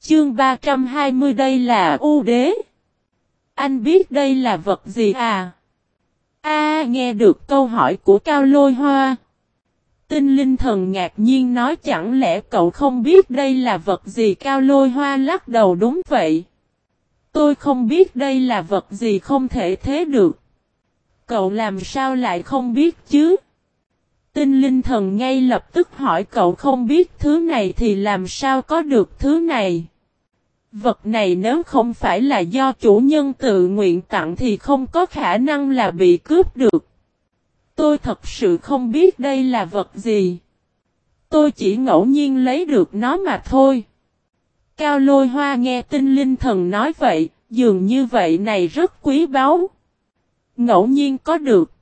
Chương 320 đây là U đế. Anh biết đây là vật gì à? A, nghe được câu hỏi của Cao Lôi Hoa. Tinh linh thần ngạc nhiên nói, chẳng lẽ cậu không biết đây là vật gì Cao Lôi Hoa lắc đầu, đúng vậy. Tôi không biết đây là vật gì không thể thế được. Cậu làm sao lại không biết chứ? Tinh linh thần ngay lập tức hỏi cậu không biết thứ này thì làm sao có được thứ này? Vật này nếu không phải là do chủ nhân tự nguyện tặng thì không có khả năng là bị cướp được. Tôi thật sự không biết đây là vật gì. Tôi chỉ ngẫu nhiên lấy được nó mà thôi. Cao lôi hoa nghe tinh linh thần nói vậy, dường như vậy này rất quý báu. Ngẫu nhiên có được.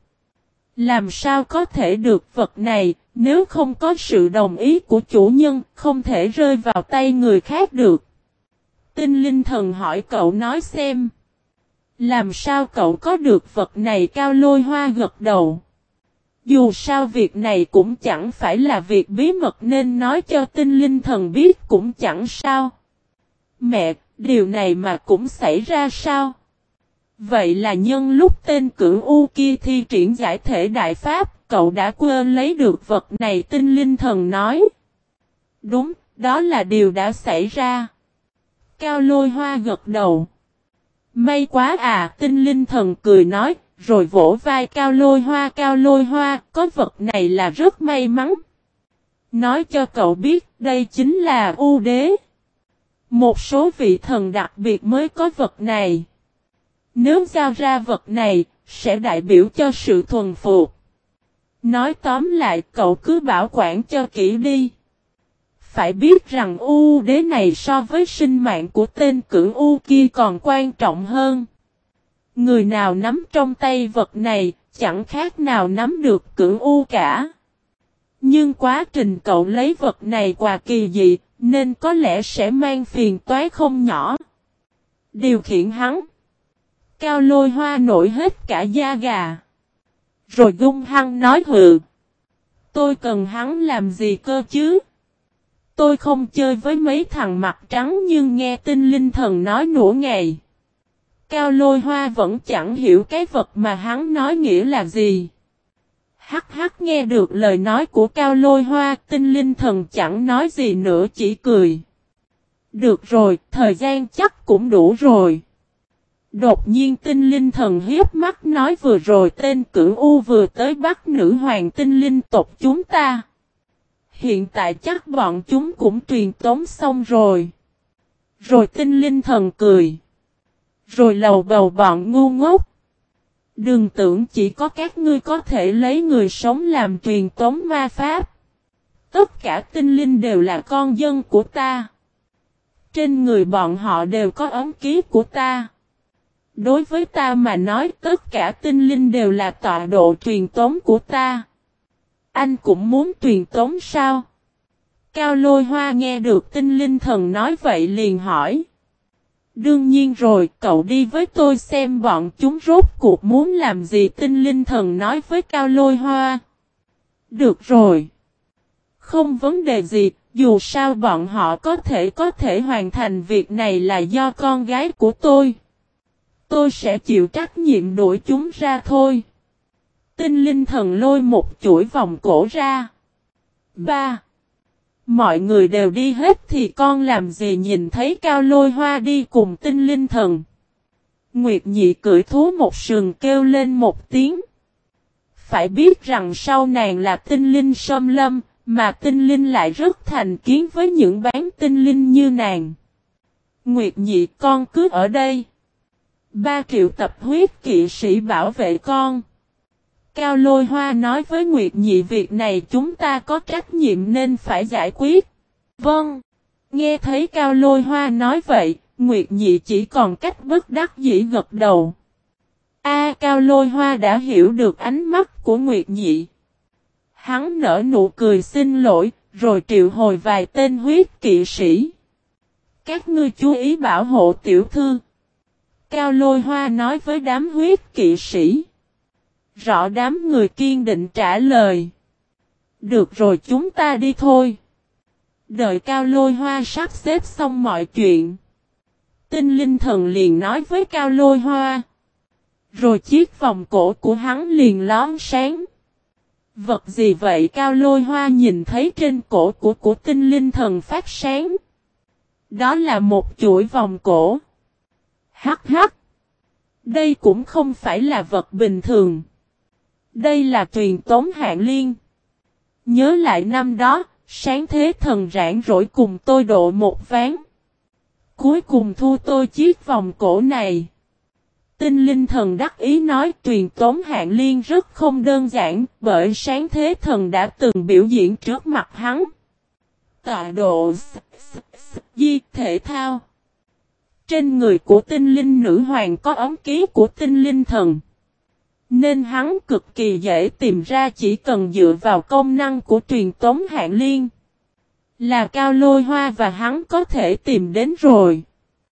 Làm sao có thể được vật này, nếu không có sự đồng ý của chủ nhân, không thể rơi vào tay người khác được. Tinh linh thần hỏi cậu nói xem. Làm sao cậu có được vật này cao lôi hoa gật đầu. Dù sao việc này cũng chẳng phải là việc bí mật nên nói cho tinh linh thần biết cũng chẳng sao. Mẹ, điều này mà cũng xảy ra sao? Vậy là nhân lúc tên cửu U kia thi triển giải thể đại pháp, cậu đã quên lấy được vật này tinh linh thần nói. Đúng, đó là điều đã xảy ra. Cao lôi hoa gật đầu. May quá à, tinh linh thần cười nói, rồi vỗ vai cao lôi hoa cao lôi hoa, có vật này là rất may mắn. Nói cho cậu biết, đây chính là U đế. Một số vị thần đặc biệt mới có vật này. Nếu giao ra vật này, sẽ đại biểu cho sự thuần phục. Nói tóm lại cậu cứ bảo quản cho kỹ đi. Phải biết rằng U đế này so với sinh mạng của tên cử U kia còn quan trọng hơn. Người nào nắm trong tay vật này, chẳng khác nào nắm được cử U cả. Nhưng quá trình cậu lấy vật này quà kỳ dị, nên có lẽ sẽ mang phiền toái không nhỏ. Điều khiển hắn. Cao lôi hoa nổi hết cả da gà. Rồi gung hăng nói hừ. Tôi cần hắn làm gì cơ chứ? Tôi không chơi với mấy thằng mặt trắng nhưng nghe tinh linh thần nói nửa ngày. Cao lôi hoa vẫn chẳng hiểu cái vật mà hắn nói nghĩa là gì. Hắc hắc nghe được lời nói của cao lôi hoa, tinh linh thần chẳng nói gì nữa chỉ cười. Được rồi, thời gian chắc cũng đủ rồi. Đột nhiên tinh linh thần hiếp mắt nói vừa rồi tên cửu U vừa tới bắt nữ hoàng tinh linh tộc chúng ta. Hiện tại chắc bọn chúng cũng truyền tống xong rồi. Rồi tinh linh thần cười. Rồi lầu bầu bọn ngu ngốc. Đừng tưởng chỉ có các ngươi có thể lấy người sống làm truyền tống ma pháp. Tất cả tinh linh đều là con dân của ta. Trên người bọn họ đều có ấm ký của ta. Đối với ta mà nói tất cả tinh linh đều là tọa độ truyền tống của ta. Anh cũng muốn truyền tống sao? Cao lôi hoa nghe được tinh linh thần nói vậy liền hỏi. Đương nhiên rồi, cậu đi với tôi xem bọn chúng rốt cuộc muốn làm gì tinh linh thần nói với Cao Lôi Hoa. Được rồi. Không vấn đề gì, dù sao bọn họ có thể có thể hoàn thành việc này là do con gái của tôi. Tôi sẽ chịu trách nhiệm đuổi chúng ra thôi. Tinh linh thần lôi một chuỗi vòng cổ ra. 3. Mọi người đều đi hết thì con làm gì nhìn thấy cao lôi hoa đi cùng tinh linh thần. Nguyệt nhị cưỡi thú một sừng kêu lên một tiếng. Phải biết rằng sau nàng là tinh linh sâm lâm, mà tinh linh lại rất thành kiến với những bán tinh linh như nàng. Nguyệt nhị con cứ ở đây. Ba triệu tập huyết kỵ sĩ bảo vệ con. Cao lôi hoa nói với Nguyệt nhị việc này chúng ta có trách nhiệm nên phải giải quyết. Vâng. Nghe thấy Cao lôi hoa nói vậy, Nguyệt nhị chỉ còn cách bất đắc dĩ gật đầu. A Cao lôi hoa đã hiểu được ánh mắt của Nguyệt nhị. Hắn nở nụ cười xin lỗi, rồi triệu hồi vài tên huyết kỵ sĩ. Các ngươi chú ý bảo hộ tiểu thư. Cao lôi hoa nói với đám huyết kỵ sĩ. Rõ đám người kiên định trả lời. Được rồi chúng ta đi thôi. Đợi cao lôi hoa sắp xếp xong mọi chuyện. Tinh linh thần liền nói với cao lôi hoa. Rồi chiếc vòng cổ của hắn liền lón sáng. Vật gì vậy cao lôi hoa nhìn thấy trên cổ của của tinh linh thần phát sáng. Đó là một chuỗi vòng cổ. Hắc hắc. Đây cũng không phải là vật bình thường. Đây là truyền tống hạng liên. Nhớ lại năm đó, sáng thế thần rãn rỗi cùng tôi độ một ván. Cuối cùng thu tôi chiếc vòng cổ này. Tinh linh thần đắc ý nói truyền tống hạng liên rất không đơn giản bởi sáng thế thần đã từng biểu diễn trước mặt hắn. Tọa độ di thể thao trên người của tinh linh nữ hoàng có ấm ký của tinh linh thần. Nên hắn cực kỳ dễ tìm ra chỉ cần dựa vào công năng của truyền tống hạng liên. Là cao lôi hoa và hắn có thể tìm đến rồi.